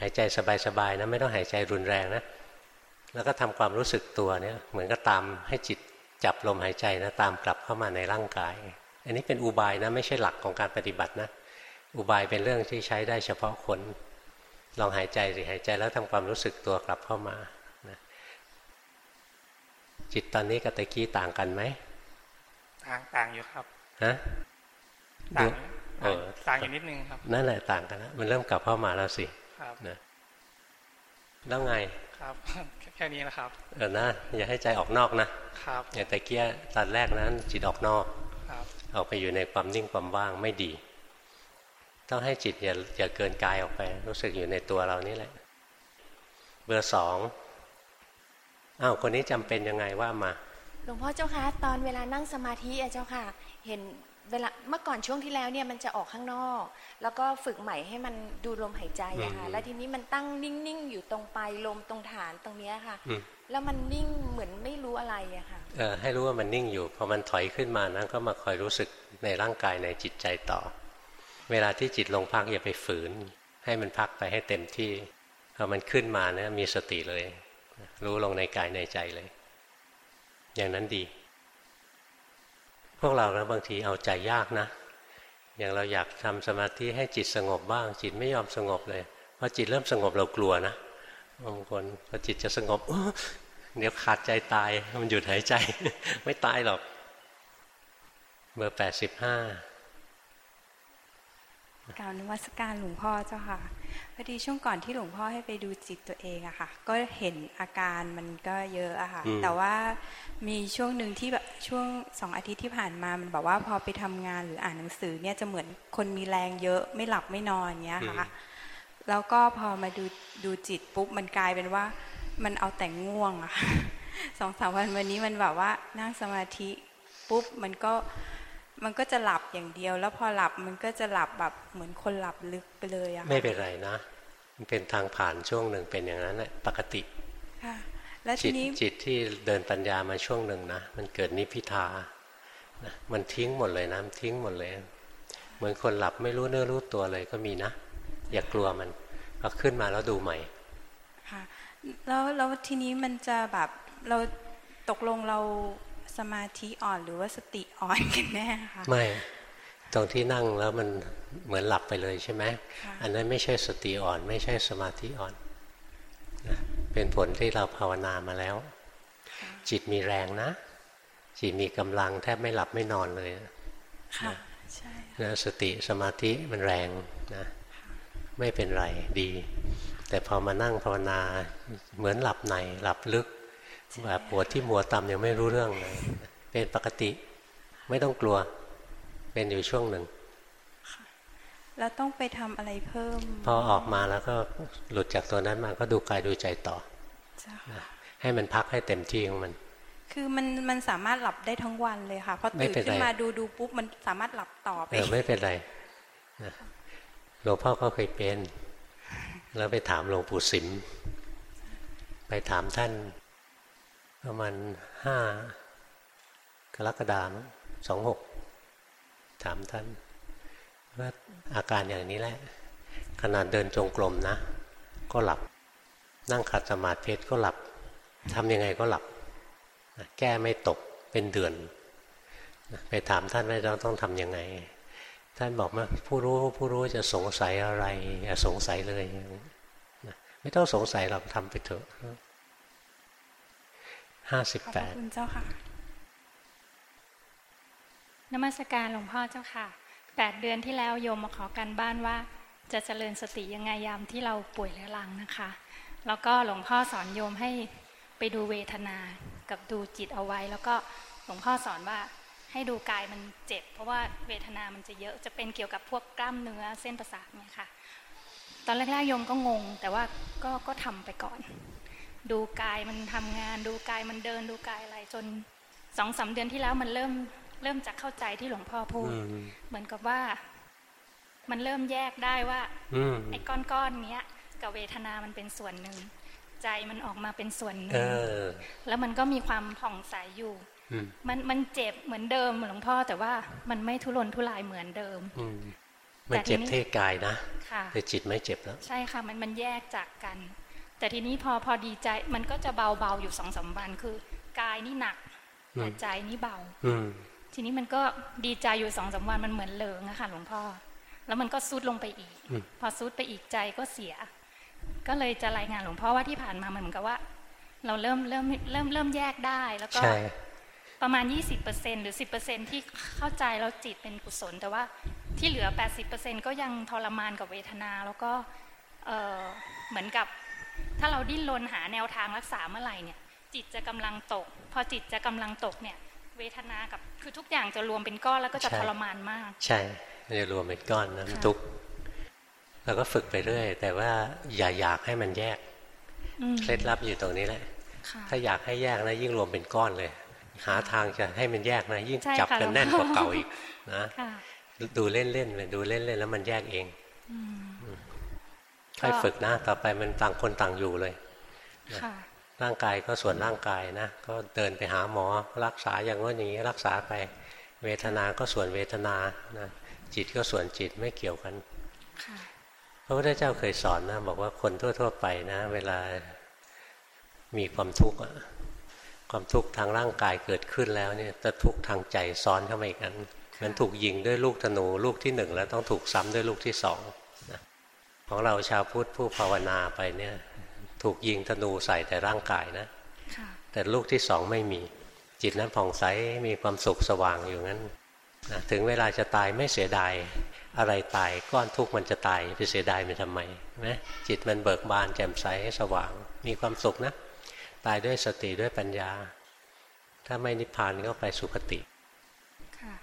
หายใจสบายๆนะไม่ต้องหายใจรุนแรงนะ แล้วก็ทำความรู้สึกตัวเนี่ย เหมือนก็ตามให้จิตจับลมหายใจนะตามกลับเข้ามาในร่างกาย อันนี้เป็นอุบายนะไม่ใช่หลักของการปฏิบัตินะ อุบายเป็นเรื่องที่ใช้ได้เฉพาะคน ลองหายใจสิหายใจแล้วทำความรู้สึกตัวกลับเข้ามานะจิตตอนนี้กับตะกี้ต่างกันไหม ต่างต่างอยู่ครับฮะต่างเออต่างอยู่นิดนึงครับ นั่นแหละต่างกันแล้วมันเริ่มกลับเข้ามาแล้วสิครับนะแล้วไงครับแค่นี้นะครับ เออนะอย่าให้ใจออกนอกนะครับอย่างตะเกียตอนแรกนั้นจิตออกนอกครับออกไปอยู่ในความนิ่งความว่างไม่ดี ต้องให้จิตอย่าอย่าเกินกายออกไป รู้สึกอยู่ในตัวเรานี่แหละ เบอร์สองอ้าวคนนี้จำเป็นยังไงว่ามา หลวงพ่อเจ้าคะตอนเวลานั่งสมาธิอะเจ้าค่ะ เห็นเวลาเมื่อก่อนช่วงที่แล้วเนี่ยมันจะออกข้างนอก แล้วก็ฝึกใหม่ให้มันดูลมหายใจอะค่ะอืมแล้วทีนี้มันตั้งนิ่งๆอยู่ตรงปลายลมตรงฐานตรงเนี้ยค่ะอืมแล้วมันนิ่งเหมือนไม่รู้อะไรอะค่ะเออให้รู้ว่ามันนิ่งอยู่พอมันถอยขึ้นมานั้นก็มาคอยรู้สึกในร่างกายในจิตใจต่อ เวลาที่จิตลงพักอย่าไปฝืน ให้มันพักไปให้เต็มที่พอมันขึ้นมาเนี่ยมีสติเลย รู้ลงในกายในใจเลย อย่างนั้นดี พวกเรานะบางทีเอาใจยากนะ อย่างเราอยากทำสมาธิให้จิตสงบบ้าง จิตไม่ยอมสงบเลยพอจิตเริ่มสงบเรากลัวนะบางคนพอจิตจะสงบเดี๋ยวขาดใจตายมันหยุดหายใจ ไม่ตายหรอก เบอร์แปดสิบห้า กล่าวนวัสการหลวงพ่อเจ้าค่ะพอดีช่วงก่อนที่หลวงพ่อให้ไปดูจิตตัวเองอะค่ะ ก็เห็นอาการมันก็เยอะอะค่ะ แต่ว่ามีช่วงหนึ่งที่แบบช่วงสองอาทิตย์ที่ผ่านมามันบอกว่าพอไปทำงานหรืออ่านหนังสือเนี่ยจะเหมือนคนมีแรงเยอะไม่หลับไม่นอนอย่างเงี้ยค่ะ แล้วก็พอมาดูดูจิตปุ๊บมันกลายเป็นว่ามันเอาแต่ง่วงอะค่ะสองสามวันวันนี้มันแบบว่านั่งสมาธิปุ๊บมันก็ มันก็จะหลับอย่างเดียว แล้วพอหลับมันก็จะหลับแบบเหมือนคนหลับลึกไปเลยอะค่ะไม่เป็นไรนะ มันเป็นทางผ่านช่วงหนึ่งเป็นอย่างนั้นแหละปกติค่ะแล้วจิทีตนี้จิตที่เดินปัญญามาช่วงหนึ่งนะมันเกิดนิพพิทานะมันทิ้งหมดเลยนะมันทิ้งหมดเลย เหมือนคนหลับไม่รู้เนื้อรู้ตัวเลยก็มีนะ อย่ากลัวมันพอขึ้นมาแล้วดูใหม่ค่ะแล้วแล้วทีนี้มันจะแบบเราตกลงเรา สมาธิอ่อนหรือว่าสติอ่อนกันแน่คะไม่ตรงที่นั่งแล้วมันเหมือนหลับไปเลยใช่ไหมค่ะอันนั้นไม่ใช่สติอ่อน ไม่ใช่สมาธิอ่อนนะเป็นผลที่เราภาวนามาแล้ว จิตมีแรงนะ จิตมีกำลังแทบไม่หลับไม่นอนเลยค่ะใช่นะสติสมาธิมันแรงนะไม่เป็นไรดี แต่พอมานั่งภาวนาเหมือนหลับในหลับลึก แบบปวดที่หัวต่ำยังไม่รู้เรื่องเลยเป็นปกติไม่ต้องกลัว เป็นอยู่ช่วงหนึ่งแล้วต้องไปทำอะไรเพิ่ม พอออกมาแล้วก็หลุดจากตัวนั้นมาก็ดูกายดูใจต่อเจ้านะให้มันพักให้เต็มที่ของมัน คือมันมันสามารถหลับได้ทั้งวันเลยค่ะพอไม่ตื่นเป็นไรขึ้นมาดูดูปุ๊บมันสามารถหลับต่อไปเออไม่เป็นไรนะหลวงพ่อก็เคยเป็น แล้วไปถามหลวงปู่สิมไปถามท่าน ประมาณห้ากรกฎาคมสองหกถามท่านว่าอาการอย่างนี้แหละ ขนาดเดินจงกรมนะ ก็หลับ นั่งขัดสมาธิก็หลับทำยังไงก็หลับ แก้ไม่ตกเป็นเดือน ไปถามท่านว่าเราต้องทำยังไง ท่านบอกว่าผู้รู้ผู้รู้จะสงสัยอะไร อย่าสงสัยเลย ไม่ต้องสงสัยเราทำไปเถอะ ห้าสิบขอบแปดคุณเจ้าค่ะนมัสการหลวงพ่อเจ้าค่ะแปดเดือนที่แล้วโยมมาขอกันบ้านว่า จะเจริญสติยังไงยามที่เราป่วยเรื้อรังนะคะ แล้วก็หลวงพ่อสอนโยมให้ไปดูเวทนากับดูจิตเอาไว้ แล้วก็หลวงพ่อสอนว่าให้ดูกายมันเจ็บ เพราะว่าเวทนามันจะเยอะจะเป็นเกี่ยวกับพวกกล้ามเนื้อเส้นประสาทเนี่ยค่ะ ตอนแรกๆโยมก็งง แต่ว่าก็ก็ทำไปก่อน ดูกายมันทำงาน ดูกายมันเดินดูกายอะไรจนสองสามเดือนที่แล้วมันเริ่มเริ่มจะเข้าใจที่หลวงพ่อพูดอืมเหมือนกับว่า มันเริ่มแยกได้ว่าอืมไอ้ก้อนๆเนี้ย กับเวทนามันเป็นส่วนหนึ่ง ใจมันออกมาเป็นส่วนหนึ่เองอแล้วมันก็มีความผ่องใสอยู่อืมมันมันเจ็บเหมือนเดิมหลวงพ่อ แต่ว่ามันไม่ทุรนทุรายเหมือนเดิมอืมมันเจ็บแต่ทีนี้เท่กายนะค่ะแต่จิตไม่เจ็บแล้ว ใช่ค่ะ มันมันแยกจากกัน แต่ทีนี้พอพอดีใจมันก็จะเบาๆอยู่สองสามวันคือกายนี่หนักอืมแต่ใจนี่เบา อืมทีนี้มันก็ดีใจอยู่สองสาวันมันเหมือนเหลิงอะค่ะหลวงพ่อ แล้วมันก็ซุดลงไปอีก พอซุดไปอีกใจก็เสีย ก็เลยจะรายงานหลวงพ่อว่าที่ผ่านมามันเหมือนกับว่า เราเริ่มเริ่มเริ่มเริ่มแยกได้แล้วก็ประมาณ 20%หรือ 10%ที่เข้าใจแล้วจิตเป็นกุศล แต่ว่าที่เหลือ 80%ก็ยังทรมานกับเวทนา แล้วก็เหมือนกับ ถ้าเราดิ้นรนหาแนวทางรักษาเมื่อไหร่เนี่ย จิตจะกำลังตก พอจิตจะกำลังตกเนี่ย เวทนากับคือทุกอย่างจะรวมเป็นก้อนแล้วก็จะทรมานมาก ใช่จะรวมเป็นก้อนนะทุกเราก็ฝึกไปเรื่อย แต่ว่าอย่าอยากให้มันแยกเคล็ดลับอยู่ตรงนี้แหละ ถ้าอยากให้แยกนะยิ่งรวมเป็นก้อนเลย หาทางจะให้มันแยกนะ ยิ่งจับกันแน่นกว่าเก่าอีกนะดูเล่นๆไปดูเล่นๆแล้วมันแยกเอง ค่อยฝึกนะต่อไปมันต่างคนต่างอยู่เลยร่างกายก็ส่วนร่างกายนะ ก็เดินไปหาหมอรักษาอย่างว่าอย่างนี้รักษาไป เวทนาก็ส่วนเวทนานะจิตก็ส่วนจิตไม่เกี่ยวกันพระพุทธเจ้าเคยสอนนะ บอกว่าคนทั่ว ๆ ไปนะ เวลามีความทุกข์ความทุกข์ทางร่างกายเกิดขึ้นแล้วเนี่ยแต่ทุกข์ทางใจซ้อนเข้ามาอีกนั้นมันถูกยิงด้วยลูกธนูลูกที่หนึ่งแล้วต้องถูกซ้ำด้วยลูกที่สอง ของเราชาวพุทธผู้ภาวนาไปเนี่ยถูกยิงธนูใส่แต่ร่างกายนะแต่ลูกที่สองไม่มีจิตนั้นผ่องใสมีความสุขสว่างอยู่งั้นนะถึงเวลาจะตายไม่เสียดายอะไรตายก้อนทุกข์มันจะตายไปเสียดายมันทำไมไหมจิตมันเบิกบานแจ่มใสสว่าง มีความสุขนะ ตายด้วยสติด้วยปัญญา ถ้าไม่นิพพานก็ไปสุคติค่ะ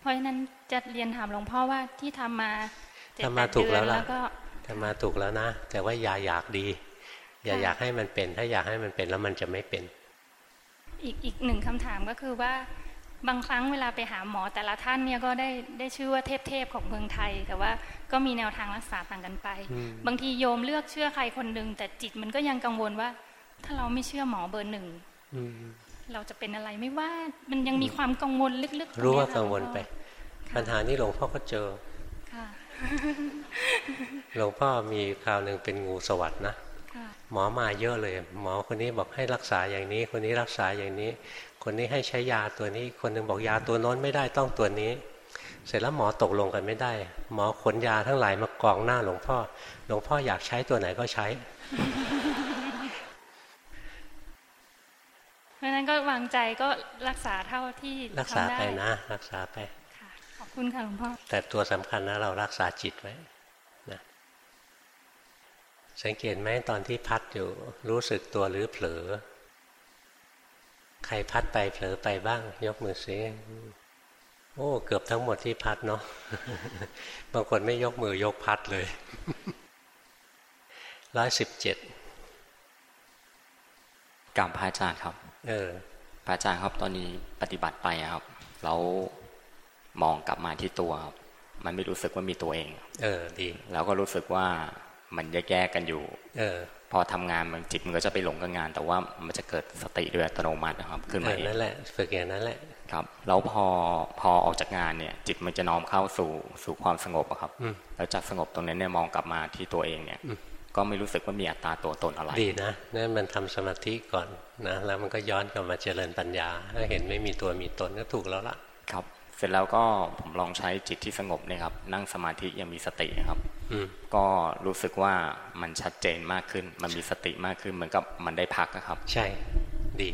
เพราะฉะนั้นจะเรียนถามหลวงพ่อว่าที่ทำมาเจ็ดแปดเดือนแล้วก็ ทำมาถูกแล้วนะ แต่ว่าอย่าอยากดี อย่าอยากให้มันเป็น ถ้าอยากให้มันเป็นแล้วมันจะไม่เป็น อีกอีกหนึ่งคำถามก็คือว่าบางครั้งเวลาไปหาหมอแต่ละท่านเนี่ยก็ได้ได้ชื่อว่าเทพเทพของเมืองไทย แต่ว่าก็มีแนวทางรักษาต่างกันไป บางทีโยมเลือกเชื่อใครคนหนึ่งแต่จิตมันก็ยังกังวลว่า ถ้าเราไม่เชื่อหมอเบอร์หนึ่งเราจะเป็นอะไรไม่ว่ามันยังมีความกังวลลึกๆรู้ว่ากังวลไป ปัญหานี้หลวงพ่อก็เจอ หลวงพ่อมีคราวหนึ่งเป็นงูสวัสด์นะหมอมาเยอะเลย หมอคนนี้บอกให้รักษาอย่างนี้ คนนี้รักษาอย่างนี้ คนนี้ให้ใช้ยาตัวนี้ คนนึงบอกยาตัวโน้นไม่ได้ต้องตัวนี้ เสร็จแล้วหมอตกลงกันไม่ได้ หมอขนยาทั้งหลายมากองหน้าหลวงพ่อ หลวงพ่ออยากใช้ตัวไหนก็ใช้ เพราะนั้นก็วางใจก็รักษาเท่าที่รักษาไปนะ รักษาไปขอบคุณค่ะหลวงพ่อแต่ตัวสำคัญนะเรารักษาจิตไว้ สังเกตไหมตอนที่พัดอยู่รู้สึกตัวหรือเผลอ ใครพัดไปเผลอไปบ้าง ยกมือซิโอ้เกือบทั้งหมดที่พัดเนาะบางคนไม่ยกมือยกพัดเลยร้อยสิบเจ็ดกับพระอาจารย์ครับ เออพระอาจารย์ครับตอนนี้ปฏิบัติไปครับ แล้วมองกลับมาที่ตัวครับ มันไม่รู้สึกว่ามีตัวเอง เออดี แล้วก็รู้สึกว่า มันแยกกันอยู่ เออ พอทำงานมันจิตมันก็จะไปหลงกับงาน แต่ว่ามันจะเกิดสติโดยอัตโนมัตินะครับ ขึ้นมาเองนั่นแหละฝึกอย่างนั้นแหละครับแล้วพอพอออกจากงานเนี่ย จิตมันจะน้อมเข้าสู่สู่ความสงบครับแล้วจากสงบตรงนั้นเนี่ยมองกลับมาที่ตัวเองเนี่ยก็ไม่รู้สึกว่ามีอัตตาตัวตนอะไรดีนะนั่นมันทำสมาธิก่อนนะแล้วมันก็ย้อนกลับมาเจริญปัญญาถ้าเห็นไม่มีตัวมีตนก็ถูกแล้วล่ะ ครับ เสร็จแล้วก็ผมลองใช้จิตที่สงบเนี่ยครับ นั่งสมาธิยังมีสติครับก็รู้สึกว่ามันชัดเจนมากขึ้น มันมีสติมากขึ้นเหมือนกับมันได้พักนะครับ ใช่ดี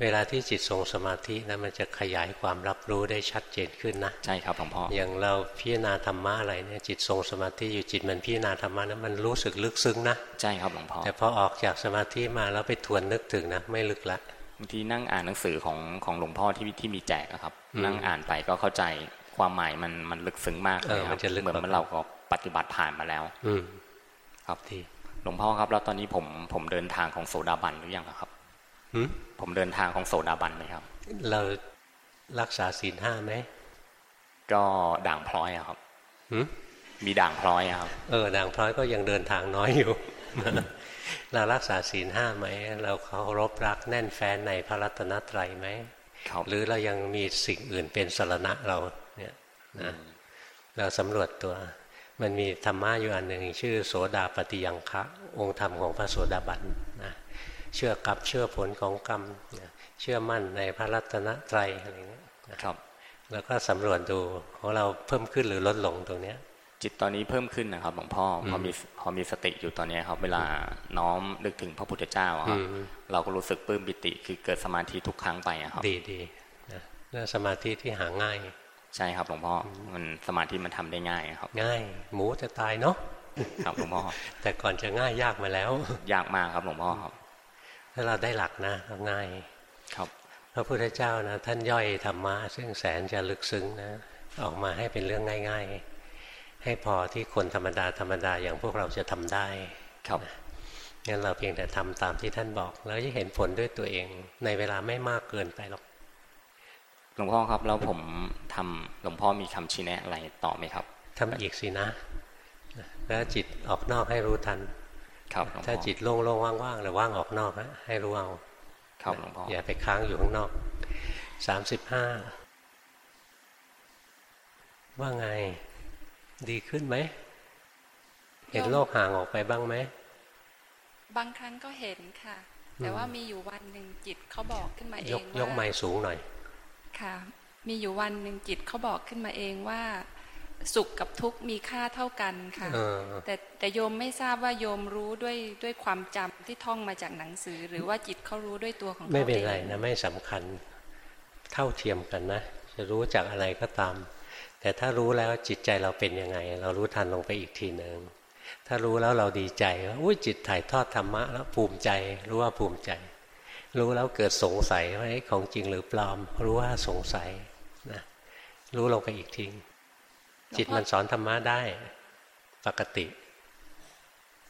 เวลาที่จิตทรงสมาธินะมันจะขยายความรับรู้ได้ชัดเจนขึ้นนะใช่ครับหลวงพ่ออย่างเราพิจารณาธรรมะอะไรเนี่ยจิตทรงสมาธิอยู่จิตมันพิจารณาธรรมะนะมันรู้สึกลึกซึ้งนะใช่ครับหลวงพ่อแต่พอออกจากสมาธิมาแล้วไปทวนนึกถึงนะไม่ลึกละบางทีนั่งอ่านหนังสือของของหลวงพ่อที่ที่มีแจกครับ นั่งอ่านไปก็เข้าใจความหมายมันมันลึกซึ้งมากเลยครับเหมือนมันเราก็ปฏิบัติผ่านมาแล้ว อืครับที่หลวงพ่อครับ แล้วตอนนี้ผมผมเดินทางของโสดาบันหรือยังครับผมเดินทางของโสดาบันไหมครับ เรารักษาศีลห้าไหมก็ด่างพร้อยครับมีด่างพร้อยครับ เออ ด่างพร้อยก็ยังเดินทางน้อยอยู่ เรารักษาศีลห้าไหม เราเคารพรักแน่นแฟนในพระรัตนตรัยไหมหรือเรายังมีสิ่งอื่นเป็นสารณะเราเนี่ยนะเราสำรวจตัว มันมีธรรมะอยู่อันหนึ่งชื่อโสดาปฏิยังคะองค์ธรรมของพระโสดาบันนะเชื่อกับเชื่อผลของกรรมเชื่อมั่นในพระรัตนตรัยอะไรเงี้ยนะครับ แล้วก็สำรวจดูของเราเพิ่มขึ้นหรือลดลงตรงเนี้ย จิตตอนนี้เพิ่มขึ้นนะครับหลวงพ่อพอมีพอมีสติอยู่ตอนนี้ครับ เวลาน้อมนึกถึงพระพุทธเจ้าครับเราก็รู้สึกปลื้มปิติ คือเกิดสมาธิทุกครั้งไปครับ ดีดีนะสมาธิที่หาง่าย ใช่ครับหลวงพ่อมันสมาธิมันทำได้ง่ายครับ ง่าย หมูจะตายเนาะครับหลวงพ่อแต่ก่อนจะง่ายยากมาแล้ว ยากมากครับหลวงพ่อครับ ถ้าเราได้หลักนะง่ายครับพระพุทธเจ้านะท่านย่อยธรรมะซึ่งแสนจะลึกซึ้งนะออกมาให้เป็นเรื่องง่าย ๆ ให้พอที่คนธรรมดาธรรมดาอย่างพวกเราจะทำได้ครับงั้นเราเพียงแต่ทำตามที่ท่านบอก แล้วจะเห็นผลด้วยตัวเองในเวลาไม่มากเกินไปหรอกหลวงพ่อครับแล้วผมทำหลวงพ่อมีคำชี้แนะอะไรต่อไหมครับทำอีกสินะ แล้วจิตออกนอกให้รู้ทัน ครับถ้าจิตโล่งๆว่างๆหรือว่างออกนอกนะให้รู้เอาครับหลวงพ่ออย่าไปค้างอยู่ข้างนอกสามสิบห้าว่าไง ดีขึ้นไหม เห็นโลกห่างออกไปบ้างไหม บางครั้งก็เห็นค่ะ แต่ว่ามีอยู่วันหนึ่งจิตเขาบอกขึ้นมาเอยงกว่ายกไม้สูงหน่อย ค่ะ มีอยู่วันหนึ่งจิตเขาบอกขึ้นมาเองว่า สุขกับทุกข์มีค่าเท่ากันค่ะเออแต่แต่โยมไม่ทราบว่าโยมรู้ด้วยด้วยความจำที่ท่องมาจากหนังสือ หรือว่าจิตเขารู้ด้วยตัวของเขาไม่เป็นไรองนะไม่สำคัญเท่าเทียมกันนะจะรู้จากอะไรก็ตาม แต่ถ้ารู้แล้วจิตใจเราเป็นยังไง เรารู้ทันลงไปอีกทีหนึ่งถ้ารู้แล้วเราดีใจว่าอุ้ยจิตถ่ายทอดธรรมะแล้วภูมิใจ รู้ว่าภูมิใจ รู้แล้วเกิดสงสัยว่าของจริงหรือปลอม รู้ว่าสงสัยนะรู้ลงไปอีกทีจิตมันสอนธรรมะได้ปกติ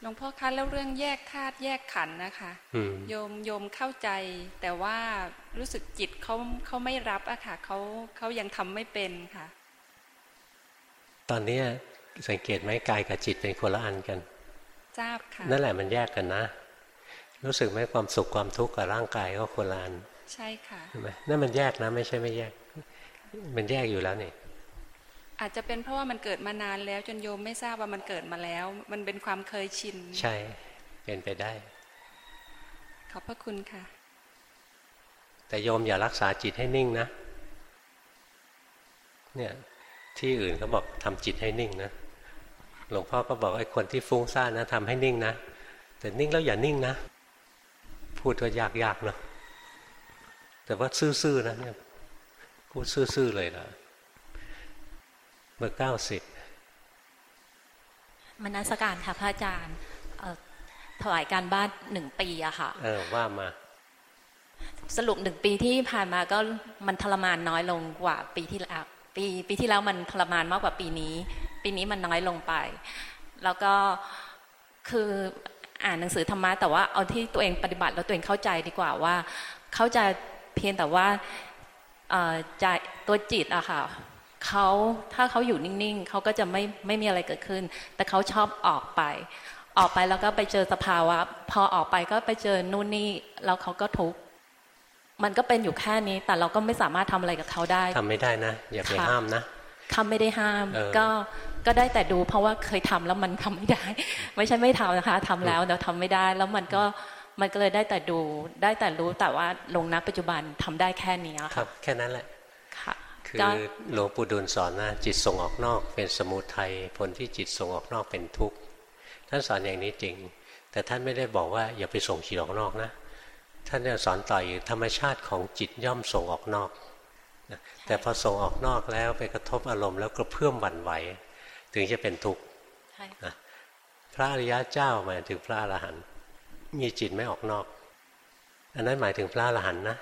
หลวงพ่อคะแล้วเรื่องแยกธาตุแยกขันธ์นะคะอืมโยมโยมเข้าใจ แต่ว่ารู้สึกจิตเขาเขาไม่รับอะค่ะเขาเขายังทำไม่เป็นค่ะ ตอนนี้สังเกตไหมกายกับจิตเป็นคนละอันกันทราบค่ะนั่นแหละมันแยกกันนะ รู้สึกไหมความสุขความทุกข์กับร่างกายก็คนละอันใช่ค่ะใช่ไหมนั่นมันแยกนะ ไม่ใช่ไม่แยก มันแยกอยู่แล้วนี่อาจจะเป็นเพราะว่ามันเกิดมานานแล้วจนโยมไม่ทราบว่ามันเกิดมาแล้ว มันเป็นความเคยชิน ใช่ เป็นไปได้ ขอบพระคุณค่ะ แต่โยมอย่ารักษาจิตให้นิ่งนะ เนี่ย ที่อื่นเขาบอกทำจิตให้นิ่งนะหลวงพ่อก็บอกไอ้คนที่ฟุ้งซ่านนะทำให้นิ่งนะแต่นิ่งแล้วอย่านิ่งนะ พูดว่ายากๆเนาะแต่ว่าซื่อๆนะเนี่ยพูดซื่อๆเลยนะเบอร์เก้าสิบมนัสการค่ะพระอาจารย์เอ่อถวายการบ้านหนึ่งปีอะค่ะ เออว่ามา สรุปหนึ่งปีที่ผ่านมาก็มันทรมานน้อยลงกว่าปีที่แล้ว ปีปีที่แล้วมันทรมานมากกว่าปีนี้ ปีนี้มันน้อยลงไป แล้วก็คืออ่านหนังสือธรรมะแต่ว่าเอาที่ตัวเองปฏิบัติแล้วตัวเองเข้าใจดีกว่าว่าเขาจะเพียงแต่ว่าอ่อใจตัวจิตอะค่ะเขาถ้าเขาอยู่นิ่งๆเขาก็จะไม่ไม่มีอะไรเกิดขึ้น แต่เขาชอบออกไป ออกไปแล้วก็ไปเจอสภาวะ พอออกไปก็ไปเจอนู่นนี่แล้วเขาก็ทุกข์ มันก็เป็นอยู่แค่นี้ แต่เราก็ไม่สามารถทำอะไรกับเขาได้ทำไม่ได้นะ อย่าไปค่ะห้ามนะทำไม่ได้ห้ามเออก็ก็ได้แต่ดูเพราะว่าเคยทำแล้วมันทำไม่ได้ ไม่ใช่ไม่ทำนะคะทำแล้วแต่ทำไม่ได้ แล้วมันก็มันก็เลยได้แต่ดูได้แต่รู้แต่ว่าลงณปัจจุบันทำได้แค่นี้ครัค่ะบแค่นั้นแหละค่ะคือก็หลวงปู่ดูลสอนนะจิตส่งออกนอก เป็นสมุทัยผลที่จิตส่งออกนอกเป็นทุกข์ท่านสอนอย่างนี้จริง แต่ท่านไม่ได้บอกว่าอย่าไปส่งจิตออกนอกนะ ท่านจะสอนต่ออยู่ธรรมชาติของจิตย่อมส่งออกนอกนะแต่พอส่งออกนอกแล้วไปกระทบอารมณ์แล้วก็เพื่อมหวั่นไหว ถึงจะเป็นทุกข์ใช่นะพระอริยะเจ้าหมายถึงพระอรหันต์มีจิตไม่ออกนอก อันนั้นหมายถึงพระอรหันต์นะ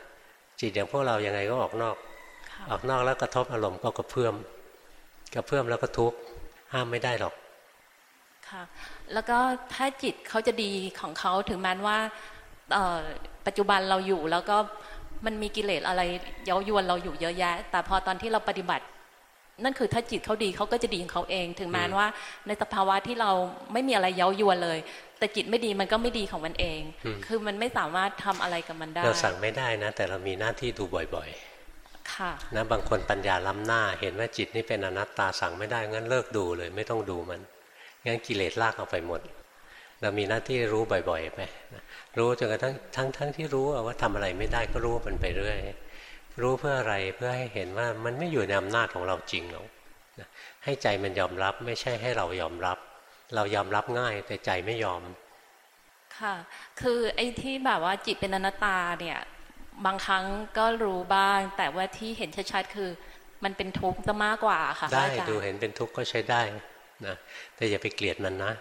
จิตอย่างพวกเรายังไงก็ออกนอก ออกนอกแล้วกระทบอารมณ์ก็กระเพื่อมกระเพื่อมแล้วก็ทุกข์ห้ามไม่ได้หรอกค่ะแล้วก็ถ้าจิตเขาจะดีของเขาถึงแม้ว่าเอ่อ ปัจจุบันเราอยู่แล้วก็มันมีกิเลสอะไรเย้ายวนเราอยู่เยอะแยะ แต่พอตอนที่เราปฏิบัติ นั่นคือถ้าจิตเขาดีเขาก็จะดีของเขาเอง ถึงแม้ว่า ในสภาวะที่เราไม่มีอะไรเย้ายวนเลย แต่จิตไม่ดีมันก็ไม่ดีของมันเองอืมคือมันไม่สามารถทำอะไรกับมันได้ เราสั่งไม่ได้นะ แต่เรามีหน้าที่ดูบ่อยค่ะๆนะบางคนปัญญาล้ำหน้า เห็นว่าจิตนี่เป็นอนัตตาสั่งไม่ได้งั้นเลิกดูเลย ไม่ต้องดูมันงั้นกิเลสลากเอาไปหมด เรามีหน้าที่รู้บ่อยๆไปนะ รู้จนกระทั่งทั้งทั้งที่รู้ว่าทำอะไรไม่ได้ก็รู้มันไปเรื่อยรู้เพื่ออะไรเพื่อให้เห็นว่ามันไม่อยู่ในอำนาจของเราจริงหรอกให้ใจมันยอมรับไม่ใช่ให้เรายอมรับ เรายอมรับง่ายแต่ใจไม่ยอม ค่ะ คือไอ้ที่แบบว่าจิตเป็นอนัตตาเนี่ย บางครั้งก็รู้บ้าง แต่ว่าที่เห็นชัดๆคือ มันเป็นทุกข์จะมากกว่าค่ะได้ดูเห็นเป็นทุกข์ก็ใช้ได้นะแต่อย่าไปเกลียดมันนะ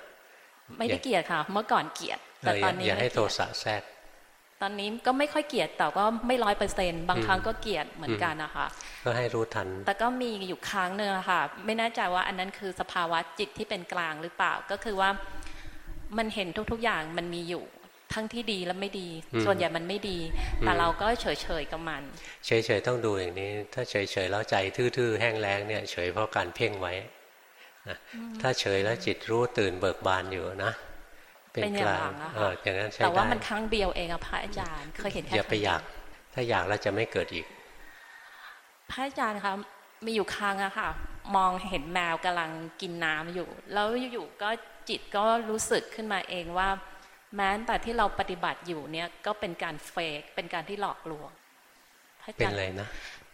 ไม่ได้เกลียดค่ะ เมื่อก่อนเกลียด แต่ตอนนี้อย่าให้โทสะแทรก ตอนนี้ก็ไม่ค่อยเกลียดแต่ก็ไม่ร้อยเปอร์เซ็นบางครั้งก็เกลียดเหมือนกันนะคะก็ให้รู้ทัน แต่ก็มีอยู่ครั้งหนึ่งค่ะ ไม่แน่ใจว่าอันนั้นคือสภาวะจิตที่เป็นกลางหรือเปล่าก็คือว่ามันเห็นทุก ๆ อย่างมันมีอยู่ทั้งที่ดีและไม่ดี ส่วนใหญ่มันไม่ดี แต่เราก็เฉยๆกับมัน เฉยๆต้องดูอย่างนี้ ถ้าเฉยๆแล้วใจทื่อๆแห้งแล้งเนี่ยเฉยเพราะการเพ่งไว้ ถ้าเฉยแล้วจิตรู้ตื่นเบิกบานอยู่นะ เป็นกลางเอออย่างนั้นใช้ได้แต่ว่ามันครั้งเดียวเองอะพระอาจารย์ เคยเห็นแค่อย่าไปอยาก ถ้าอยากแล้วจะไม่เกิดอีก พระอาจารย์คะมีอยู่ครั้งอะค่ะ มองเห็นแมวกำลังกินน้ำอยู่ แล้วอยู่ๆก็จิตก็รู้สึกขึ้นมาเองว่า แม้แต่ที่เราปฏิบัติอยู่เนี่ยก็เป็นการเฟกเป็นการที่หลอกลวงเป็นอะไรนะ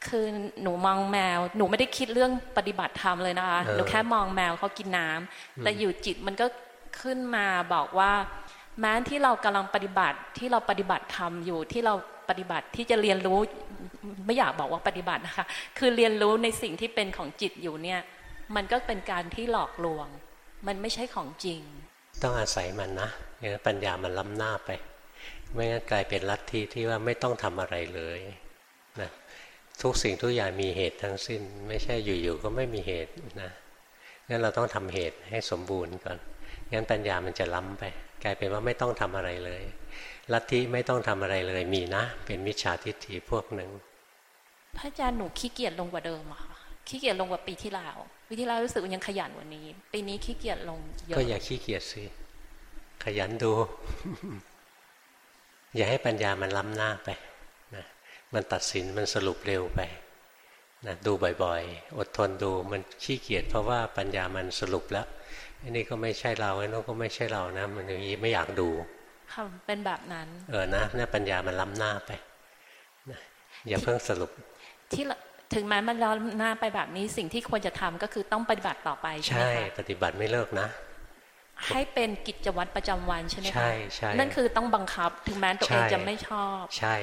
คือหนูมองแมว หนูไม่ได้คิดเรื่องปฏิบัติธรรมเลยนะคะ หนูแค่มองแมวเขากินน้ำแต่อยู่จิตมันก็ ขึ้นมาบอกว่า แม้ที่เรากำลังปฏิบัติที่เราปฏิบัติธรรมอยู่ที่เราปฏิบัติที่จะเรียนรู้ไม่อยากบอกว่าปฏิบัตินะคะ คือเรียนรู้ในสิ่งที่เป็นของจิตอยู่เนี่ย มันก็เป็นการที่หลอกลวง มันไม่ใช่ของจริง ต้องอาศัยมันนะอย่างปัญญามันล้ำหน้าไป ไม่งั้นกลายเป็นลัทธิที่ว่าไม่ต้องทำอะไรเลยนะทุกสิ่งทุกอย่างมีเหตุทั้งสิ้น ไม่ใช่อยู่ๆก็ไม่มีเหตุนะงั้นเราต้องทำเหตุให้สมบูรณ์ก่อน งั้นปัญญามันจะล้ำไป กลายเป็นว่าไม่ต้องทำอะไรเลย ลัทธิไม่ต้องทำอะไรเลยมีนะ เป็นมิจฉาทิฏฐิพวกหนึ่งพระอาจารย์หนูขี้เกียจลงกว่าเดิมอะค่ะขี้เกียจลงกว่าปีที่แล้วปีที่แล้วรู้สึกว่ายังขยันกว่านี้ ปีนี้ขี้เกียจลงเยอะก็อย่าขี้เกียจสิขยันดู อย่าให้ปัญญามันล้ำหน้าไปนะมันตัดสินมันสรุปเร็วไป นะดูบ่อยๆ อดทนดูมันขี้เกียจเพราะว่าปัญญามันสรุปแล้วอันนี้ก็ไม่ใช่เราไอ้นู้นก็ไม่ใช่เรานะ มันอย่างนี้ไม่อยากดูค่ะเป็นแบบนั้น เออนะเนี่ยปัญญามันล้ำหน้าไปนะอย่าเพิ่งสรุป ที่ถึงแม้มันล้ำหน้าไปแบบนี้สิ่งที่ควรจะทำก็คือต้องปฏิบัติต่อไปใช่ไหมคะใช่ปฏิบัติไม่เลิกนะให้เป็นกิจวัตรประจำวันใช่ไหมคะใช่ใช่นั่นคือต้องบังคับ ถึงแม้ตัวเองจะไม่ชอบ ใช่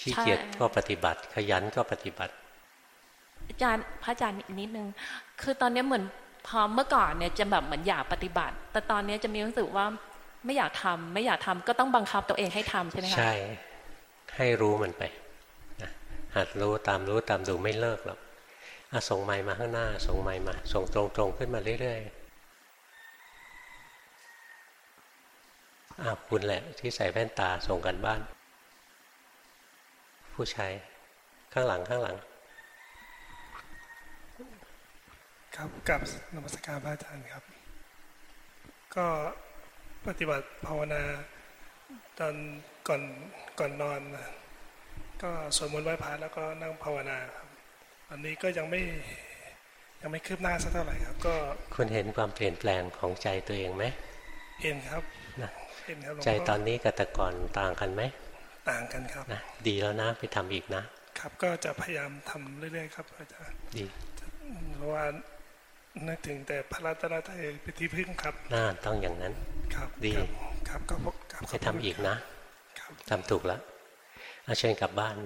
ขี้เกียจก็ปฏิบัติ ขยันก็ปฏิบัติ อาจารย์พระอาจารย์นิดนึง คือตอนนี้เหมือนพอเมื่อก่อนเนี่ยจะแบบเหมือนอยากปฏิบัติ แต่ตอนนี้จะมีรู้สึกว่าไม่อยากทำไม่อยากทำก็ต้องบังคับตัวเองให้ทำใช่ไหมคะใช่ ให้รู้มันไปหัดรู้ตามรู้ตามดูไม่เลิกหรอกอาส่งไม้มาข้างหน้า ส่งไม้มา ส่งตรงๆขึ้นมาเรื่อยๆอ้าวคุณแหละ ที่ใส่แว่นตาส่งกันบ้าน ผู้ชายข้างหลังข้างหลัง ครับกับนมัสการพระอาจารย์ครับ ก็ปฏิบัติภาวนาตอนก่อนก่อนนอนนะก็สวดมนต์ไหว้พระแล้วก็นั่งภาวนาครับอันนี้ก็ยังไม่ยังไม่คืบหน้าสักเท่าไหร่ครับ ก็คุณเห็นความเปลี่ยนแปลงของใจตัวเองไหมเห็นครับนะเห็นครับใจตอนนี้กับแต่ก่อนต่างกันไหมต่างกันครับนะดีแล้วนะไปทำอีกนะ ครับก็จะพยายามทำเรื่อยๆครับอาจารย์ดีเพราะว่า นึกถึงแต่พระรัตนตรัยเป็นที่พึ่งครับน่าต้องอย่างนั้น ครับดีครับก็ไปทำอีกนะทำถูกแล้วเอาเชิญกลับบ้าน